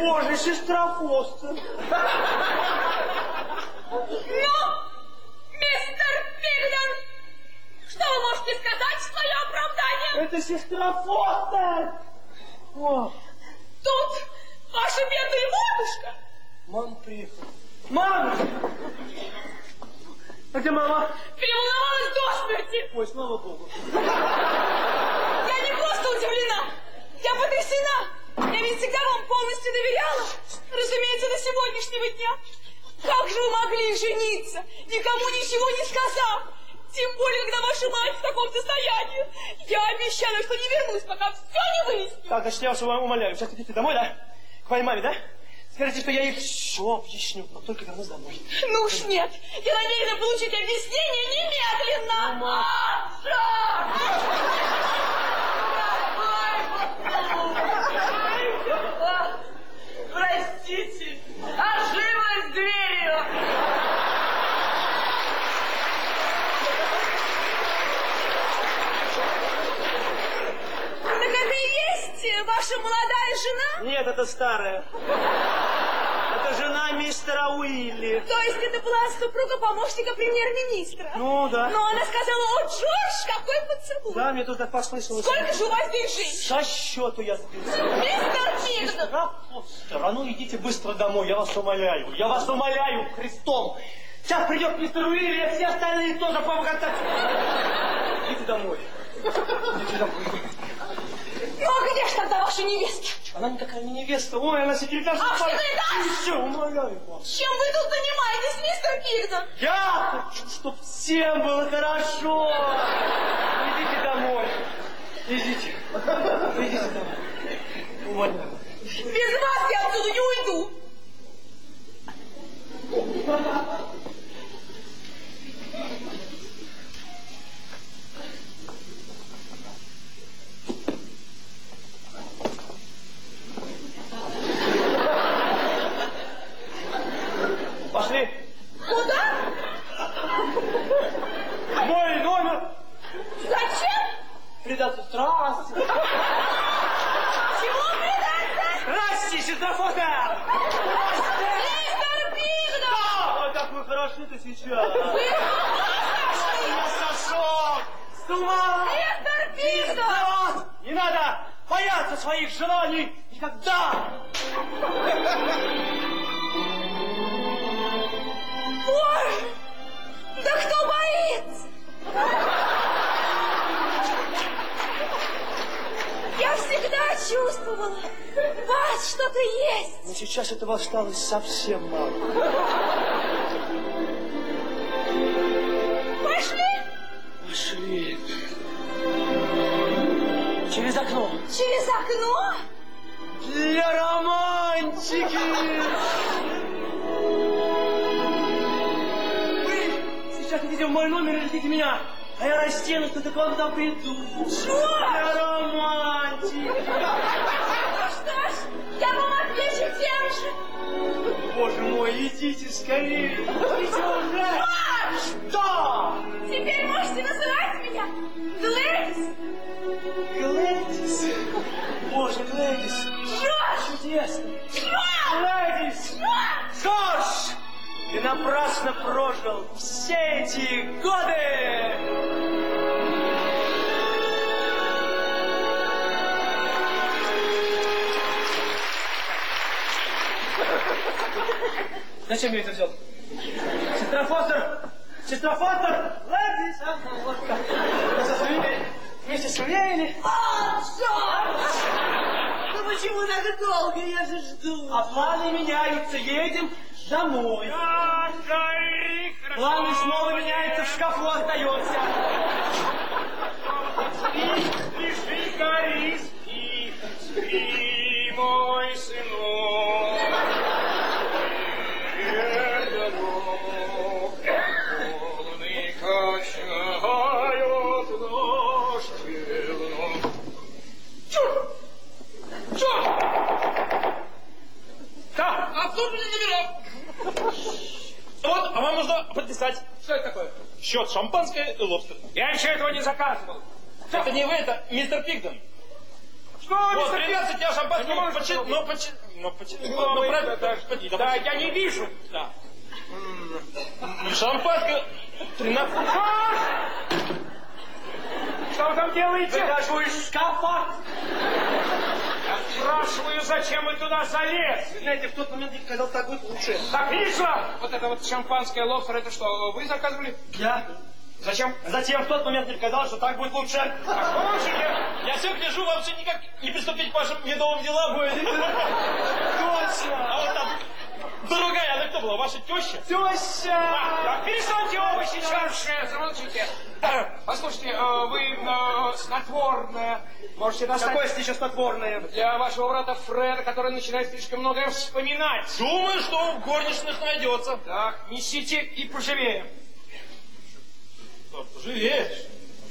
Боже, сестра Фостер. Ну, мистер Пиллер, что вы можете сказать в свое оправдание? Это сестра Фостер. О, Тут ваша бедная матушка. Мама приехала. Мама! А где мама? Переволновалась до смерти. Ой, слава богу. Я не просто удивлена, я потрясена. Я ведь всегда вам полностью доверяла. Разумеется, до сегодняшнего дня. Как же вы могли жениться, никому ничего не сказав? Тем более, когда ваша мать в таком состоянии. Я обещала, что не вернусь, пока все не выясню. Так, значит, я вас умоляю. Сейчас идите домой, да? К моей маме, да? Скажите, что я ей все объясню, но только вернусь домой. Ну уж нет, я намерена получить объяснение немедленно. А, Джордж! Простите, ошиблась дверью. Так это и есть ваша молодая жена? Нет, это старая. Это жена мистера Уилли. То есть это была супруга помощника премьер-министра? Ну, да. Но она сказала, о, Джордж, какой поцелуй. Да, мне тут так послышалось. Сколько же у вас здесь женщин? Со счету я сбился. Мистер Пигдон! Рапостер, а ну идите быстро домой, я вас умоляю. Я вас умоляю, Христом. Сейчас придет мистер Уилли, и все остальные тоже покатать. Идите домой. Идите домой. Ну, а где же тогда ваша невестка? Она никакая не невеста. Ой, она секретарь. Ах, секретарь! Все, умоляю вас. Чем вы тут занимаетесь, мистер Пигдон? Я хочу, чтобы всем было хорошо. Идите домой. Идите. Идите домой. Умоляю. Без вас я отсюда не уйду. Пошли. Куда? Мой номер. Зачем? Предаться страсти. Чего предаться? Здрасте, светофота! Мистер Пигдон! Ой, как вы хороши-то сейчас. Вы Я сошел с ума. Пигдон! Вот! Не надо бояться своих желаний никогда! Боже! Да кто боится? Я всегда чувствовала, вас что-то есть. Но сейчас этого осталось совсем мало. Пошли Пошли. Через окно. через окно. Для романтики! Вы сейчас идите в мой номер и ждите меня, а я тут и к вам там приду. Что? Для идите скорее! Идите уже! Что? Теперь можете называть меня Глэдис. Глэдис! Боже, Глэдис! Джордж! Чудесно! Джордж! Глэдис! Джордж! Джордж! Ты напрасно прожил все эти годы! Зачем я это взял? Сестра Фостер! Сестра Фостер! Лэдис! А, ну, вот как. Вместе с Уилли. О, Джордж! Ну почему так долго? Я же жду. А планы меняются. Едем домой. Планы снова меняются, в шкафу остается. Спи, спи, скорей, спи, спи, мой сынок. Да, обслуживание номеров. Вот, а вам нужно подписать Что это такое? счет шампанское и лобстер. Я еще этого не заказывал. Это не вы, это мистер Пигдон. Что, Вот, мистер 13 я шампанское. Да Ну, может почти, быть. ну, почти, ну, почти, Ну, ну, вы- правильно, да, господи, Да, почти. я не вижу. Да. Шампанское 13. Что вы там делаете? Из шкафа. Спрашиваю, зачем вы туда залез? Знаете, в тот момент я сказал, так будет лучше. Так, Лиза! Вот это вот шампанское лобстер, это что, вы заказывали? Я Зачем? затем в тот момент мне показалось, что так будет лучше. Что же я? Я все гляжу, вам все никак не приступить к вашим медовым делам. [laughs] Точно. А вот там другая, она кто была, ваша теща? Теща! Так, перестаньте оба сейчас замолчите. Послушайте, э, вы э, снотворное можете достать Какое сейчас снотворное? для вашего брата Фреда, который начинает слишком многое вспоминать. Думаю, что у горничных найдется. Так, несите и поживее. Живее,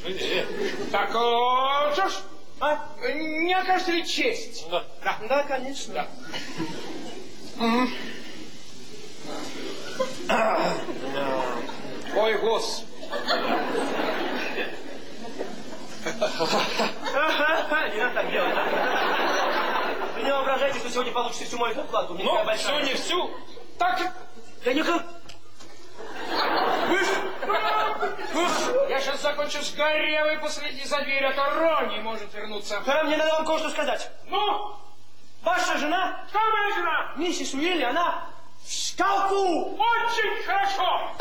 живее. Так, э, что ж, А? не окажете ли честь? Да. Да, конечно. Ой, гос. Не надо так делать. Вы не воображайте, что сегодня получите всю мою зарплату. Ну, все не всю. Так, Да никак... Я сейчас закончу с горелой посреди за дверь, а то Ронни может вернуться. Да, мне надо вам кое-что сказать. Ну, Ваша жена, кто моя жена? миссис Уилли, она в шкафу. Очень хорошо.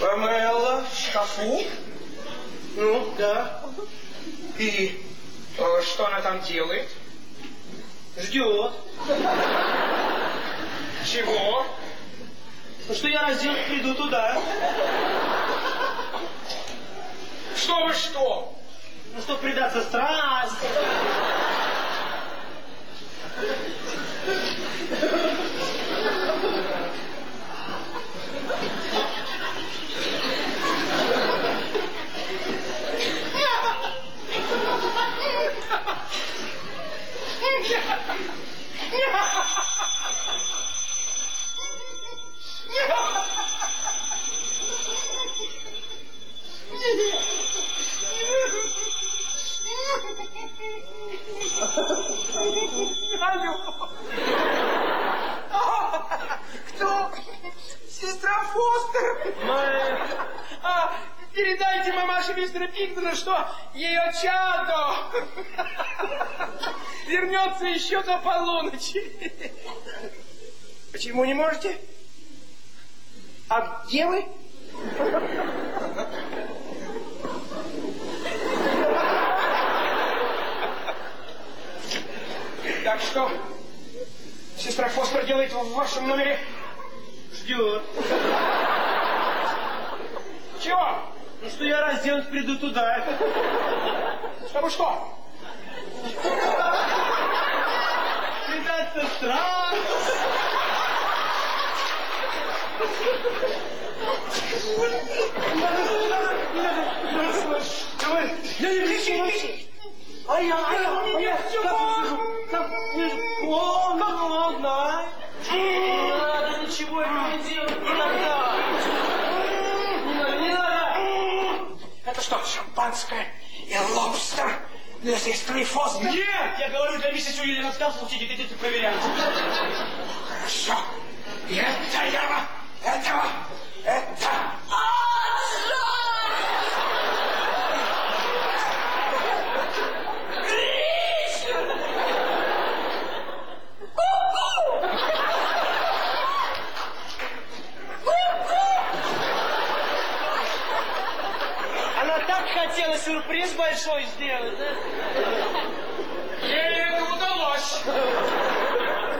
Памела в шкафу? Ну, да. И э, что она там делает? Ждет. Чего? Ну что я раздел, приду туда. Что вы что? Ну что, предаться страсти. Кто? Сестра Фостер? А, передайте мамаше мистера Пиктона, что ее чадо вернется еще до полуночи. Почему не можете? А где вы? Так что, сестра Фостер делает в вашем номере? Ждет. Чего? Ну что я разденусь, приду туда. Чтобы что? Предаться страсти. Давай, Да не кричи, не. А я, а я, а я? Как, не- О, ну, да. Не надо ничего не делать никогда. Не надо, не надо. Это что, шампанское и лобстер для сестры Фостер? Нет, я говорю, для миссис Уильям сказку сидит, идите проверять. Хорошо. И это я, этого, это... Она так хотела сюрприз большой сделать, да? Ей это удалось.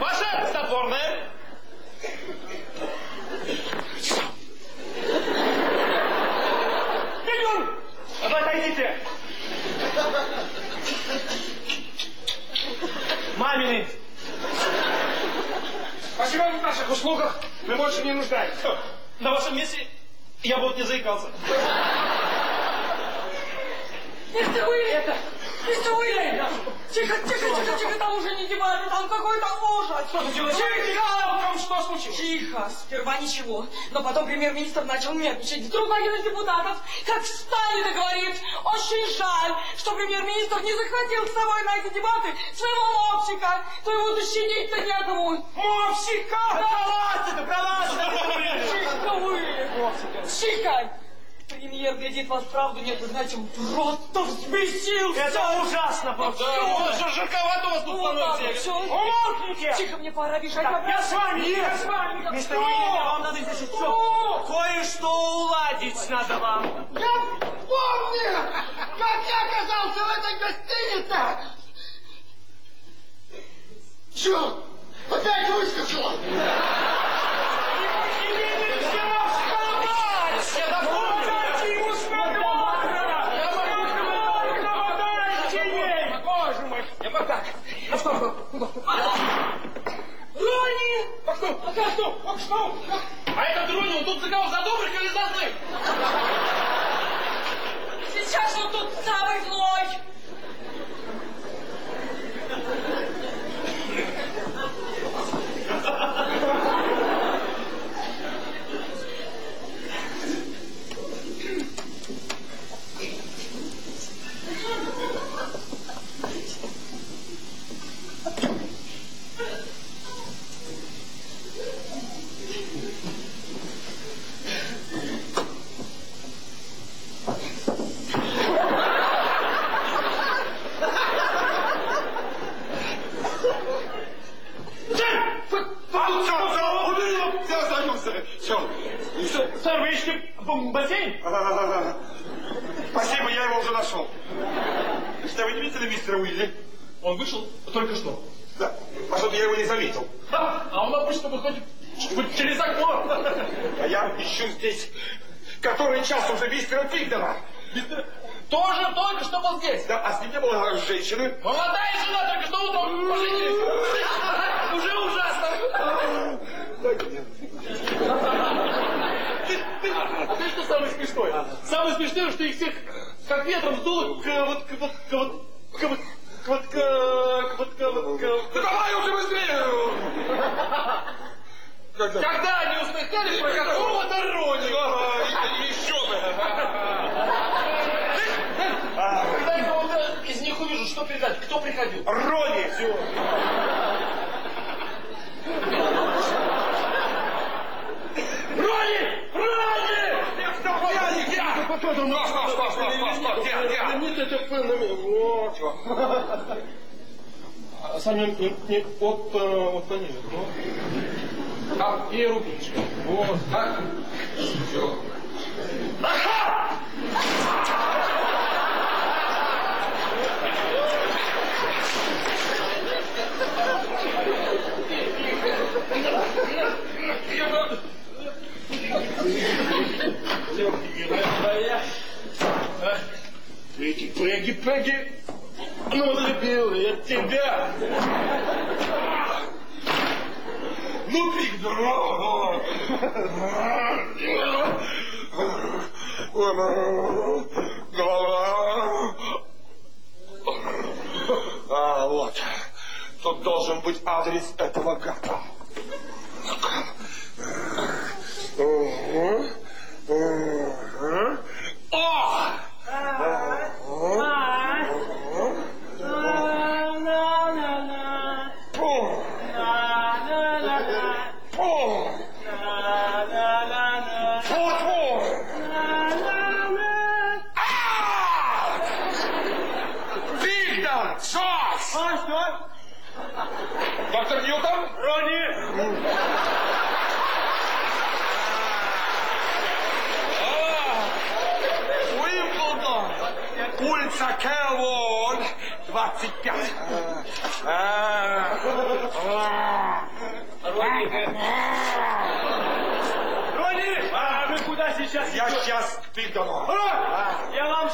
ваша снотворная. Бегом! Отойдите! Мамины! Спасибо в наших услугах. Мы больше не нуждаемся. На вашем месте я бы вот не заикался. Мистер Уилли! Мистер Уилли! Тихо, тихо, тихо, тихо, там уже не дебаты, там какой-то ужас! Что случилось? Тихо! Там что случилось? Тихо, сперва ничего, но потом премьер-министр начал нервничать. Вдруг один из депутатов, как встали и говорит, очень жаль, что премьер-министр не захватил с собой на эти дебаты своего мопсика, то его защитить-то некому. Мопсика! Пролазь это, пролазь это! Тихо вы! Тихо! Премьер глядит, вас правду нет, знаете, он просто взбесился! Это ужасно, просто! Да, что жарковато у вас тут становится. всё. Умолкните! Тихо, мне пора бежать. Так, я с вами, я я с вами. Мистер Уильям, вам надо здесь еще кое-что уладить надо вам. Я помню, как я оказался в этой гостинице! Черт! Опять выскочила! Дайте ему снотворное! Снотворное ей! Боже мой! Я вот так. А что? Ронни! А что? А что? А этот Рони, он тут за за добрых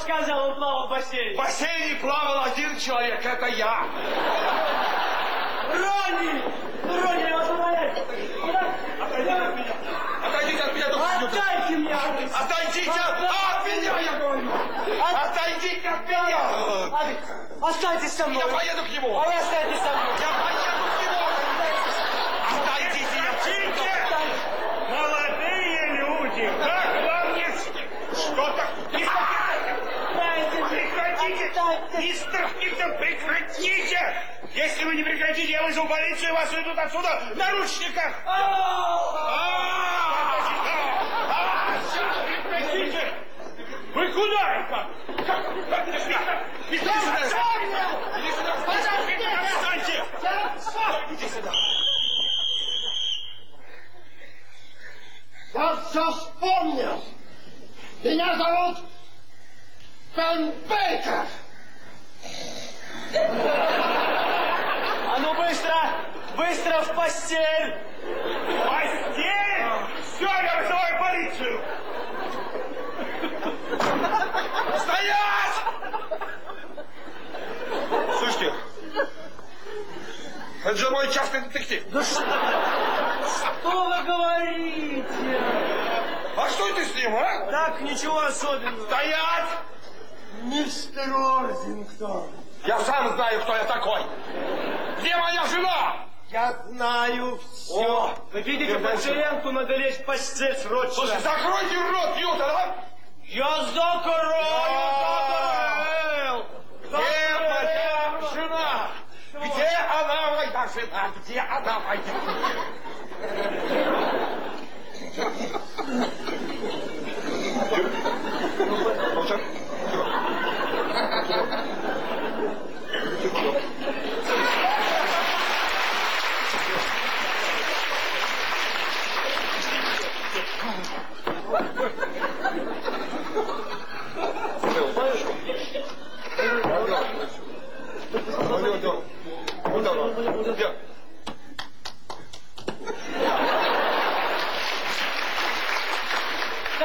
Сказал, он плавал в бассейне. В бассейне плавал один человек, это я. Рони! Рони, я вас умоляю. Отойдите от меня. Отойдите от меня. Отдайте мне. Отойдите от меня, я говорю. Отойдите от меня. Останьтесь со мной. Я поеду к нему. А вы останетесь со мной. Я поеду к нему. Отойдите, я Молодые люди, как вам не... Что так? Не Прекратите! Мистер Фиктон, прекратите! Если вы не прекратите, я вызову полицию, и вас уйдут отсюда в наручниках! Прекратите! Вы куда это? Мистер, мистер, Иди сюда! Встаньте! Иди сюда! Я все вспомнил. Меня зовут Бен Бейкер. А ну быстро! Быстро в постель! Постель! Все, я вызываю полицию! Стоять! Слушайте, это же мой частный детектив. Что вы говорите? А что это с ним, а? Так, ничего особенного. Стоять! Мистер Орзингтон, Я сам знаю, кто я такой. Где моя жена? я знаю все. Вы видите пациентку, надо лечь в постель срочно. Слушай, закройте рот, Ньютон, а? Я закрою, доктор Где моя жена? Где она, моя жена? Где она, моя Я...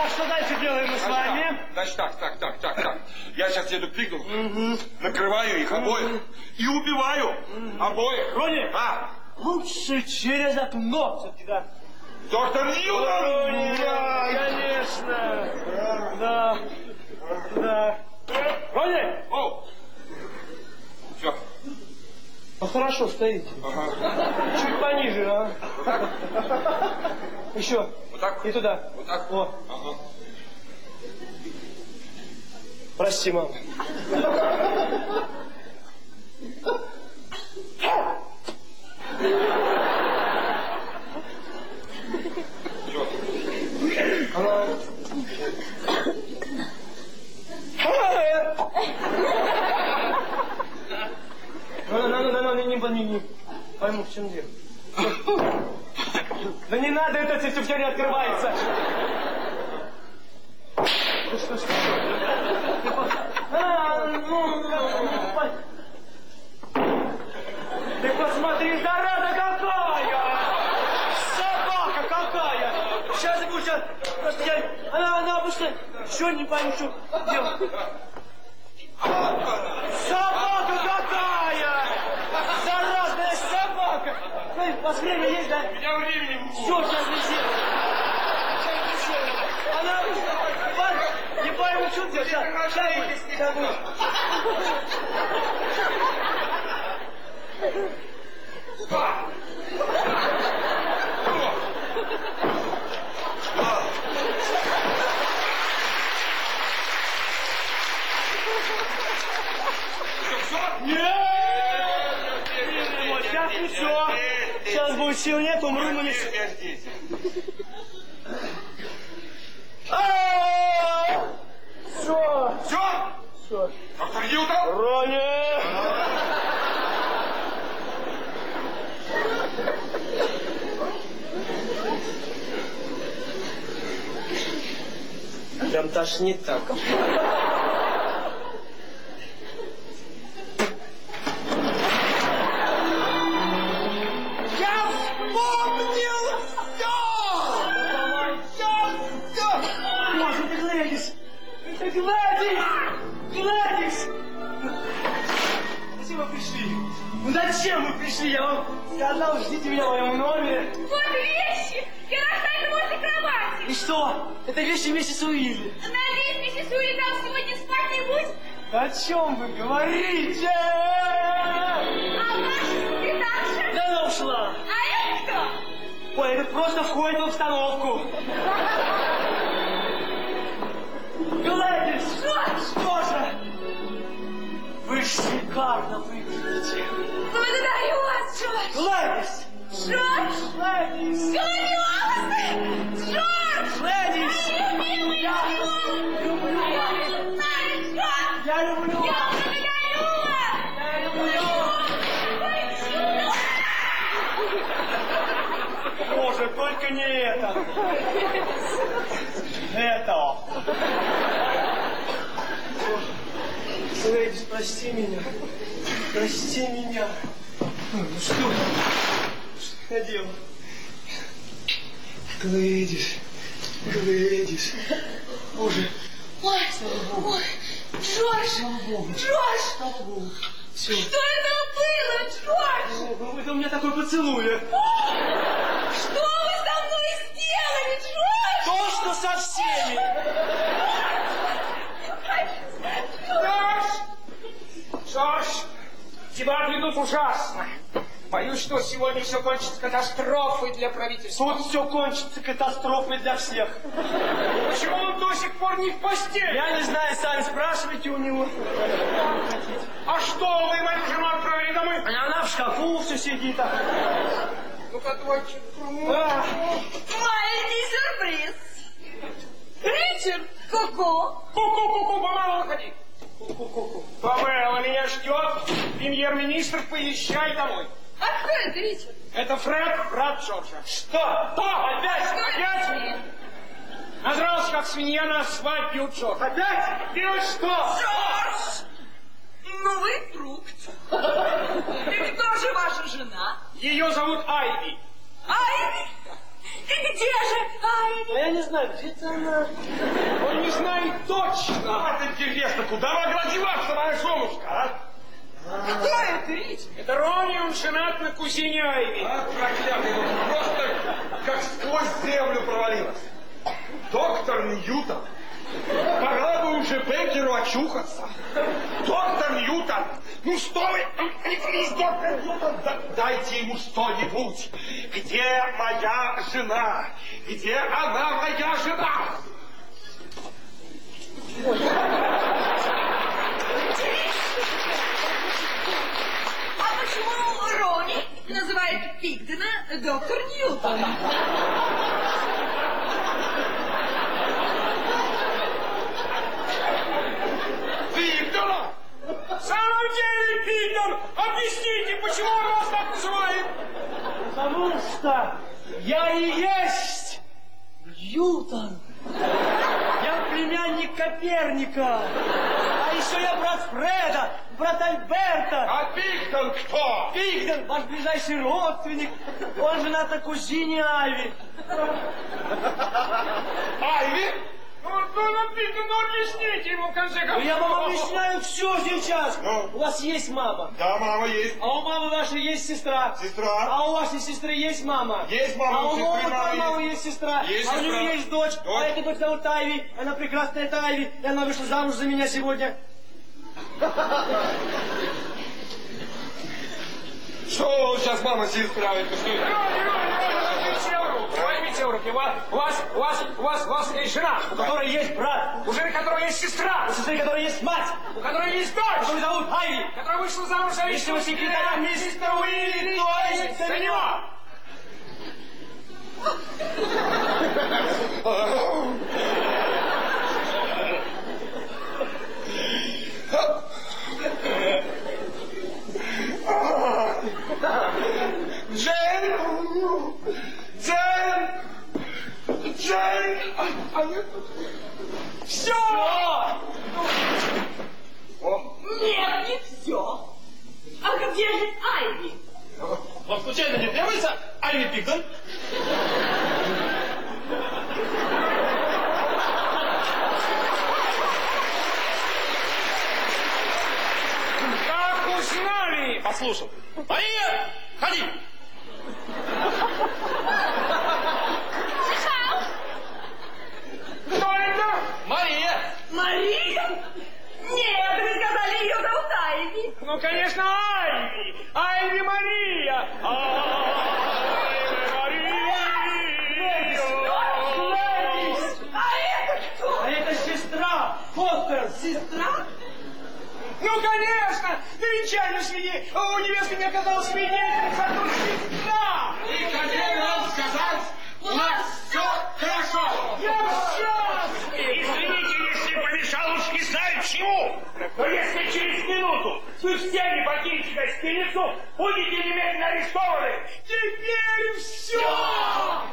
Что дальше делаем мы с вами? так, Значит так, так, так, так, так. Я сейчас еду к Пиглу, накрываю их обоих и убиваю обоих. Рони, А, лучше через окно все-таки, да. доктор Ньютон! Да, конечно. Да, да. Рони, О! Все, ну хорошо, стоите. Чуть пониже, а. Еще. Вот так? И туда. Вот так? О, Ага. прости. Все. Она... Ну, ну, ну, ну, не, не, не, не пойму, в чем дело. Да не надо, это все, все не открывается. Ну что, что? А, ну, ну, Ты посмотри, зараза какая! Собака какая! Сейчас я буду, сейчас, просто я, она, она просто, что не пойму, что делать. Собака какая! Заразная собака! Эй, у вас время есть, да? У меня времени Все, сейчас висит. Она, не пойму, что делать. Сейчас, сейчас будет, сейчас будет. Вот, сейчас и все. Сил нет, умру, но не... Подождите. Все, Все? все. Доктор Ньютон? Рони! Прям тошнит так. Зачем вы пришли? Я вам сказал, ждите меня в моем номере. Вот вещи! Я оставила возле кровати! И что? Это вещи вместе с Уилли. Надеюсь, миссис Уилли там сегодня спать не будет? О чем вы говорите? А ваша секретарша? Да она ушла. А это кто? Ой, это просто входит в обстановку. Гладис! Джордж! Что же? Вы шикарно выглядите. Благодарю вас, Джордж! Гладис! Джордж! Гладис! Голые волосы! Джордж! Гладис! Я люблю Я вас! не знаю, Джордж! Я люблю Я вас! благодарю вас! Я люблю вас! Боже, только не это! Это! Гладис, прости меня. Прости меня. Ну что? Что я делал? Гладис. Гладис. Боже, Ой, ой, Джордж! Джордж! все. Что это было, Джордж? Ну, это у меня такой поцелуй. Что вы со мной сделали, Джордж? То, что со всеми. Джордж, дебаты идут ужасно. Боюсь, что сегодня все кончится катастрофой для правительства. Тут все кончится катастрофой для всех. Почему он до сих пор не в постели? Я не знаю, сами спрашивайте у него. А что вы мою жену отправили домой? А Она в шкафу все сидит. а. Ну-ка, давайте. А, Маленький сюрприз. Ричард, Коко. Ку-ку-ку-ку, помалу выходи. Павел, меня ждет премьер-министр, поезжай домой. А кто это, Ричард? Это Фред, брат Джорджа. Что? Что? Опять? Опять? Нажрался, как свинья на свадьбе у Джорджа. Опять? Делать что? Джордж! Ну вы фрукт. И кто же ваша жена? Ее зовут Айви. Айви? И где же А я не знаю, где-то она... Он не знает точно. Вот интересно, куда могла деваться моя женушка, а? Кто это, Рич? Это Рони, он женат на кузине Айви. А, проклятый, вот просто как сквозь землю провалилась. Доктор Ньютон, пора бы уже Беккеру очухаться. Доктор Ньютон, ну что вы, плиз, доктор Ньютон, да- дайте ему что-нибудь. Где моя жена? Где она, моя жена? А почему Рони называет Пигдена доктор Ньютон? Виктора! В самом деле, Питер, объясните, почему он вас так называет? Потому что я и есть Ньютон. Я племянник Коперника. А еще я брат Фреда, брат Альберта. А Пиктон кто? Пигден, ваш ближайший родственник. Он женат на кузине Айви. Айви? Ну, ну, ну, ну, объясните ему, в конце концов. я вам объясняю все сейчас. Ну? У вас есть мама. Да, мама есть. А у мамы вашей есть сестра. Сестра. А у вашей сестры есть мама. Есть мама, А у у сестры новой мама мамы есть. есть сестра. Есть а у нее есть дочь. Дочь. А эта дочь зовут Айви. Она прекрасная это Айви. И она вышла замуж за меня сегодня. Что сейчас мама руки, возьмите в руки. У вас, у вас, у вас, у вас, у есть жена, У которой есть брат. у жены которой есть сестра, У сестры которой есть мать. у которой есть дочь, Которую зовут Айви. которая вышла замуж за личного секретаря мистера Уилли, то есть за него. Джейн! Джейн! Джейн! А, а нет. Все! Нет, не все. А где же Айви? Вам случайно не требуется Айви Пиктон? Как узнали? Послушал. Мария! Ходи! Кто это? Мария! Мария? Нет, вы сказали, ее зовут Айви. Ну, конечно, Айви! Айви Мария! Айви Ну, конечно! На венчальной свиньи у невесты не оказалось свидетельница, а тут сестра! И хотели вам сказать, у нас все хорошо! Я счастлив! Извините, если помешал, уж не знаю чему. Но если через минуту вы все не покинете гостиницу, будете немедленно арестованы. Теперь все! Что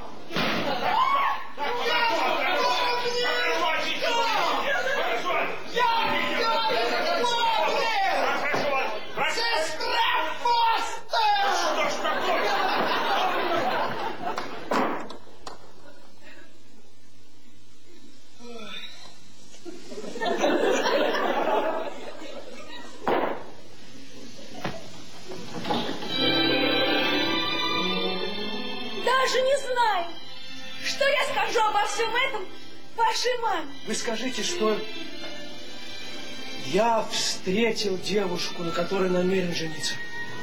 маме. Вы скажите, что я встретил девушку, на которой намерен жениться.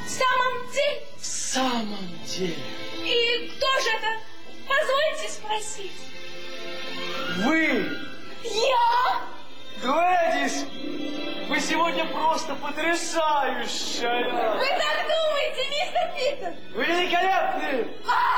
В самом деле? В самом деле. И кто же это? Позвольте спросить. Вы, Я? Глэдис, вы сегодня просто потрясающая. Вы так думаете, мистер Питер? Вы великолепны. А,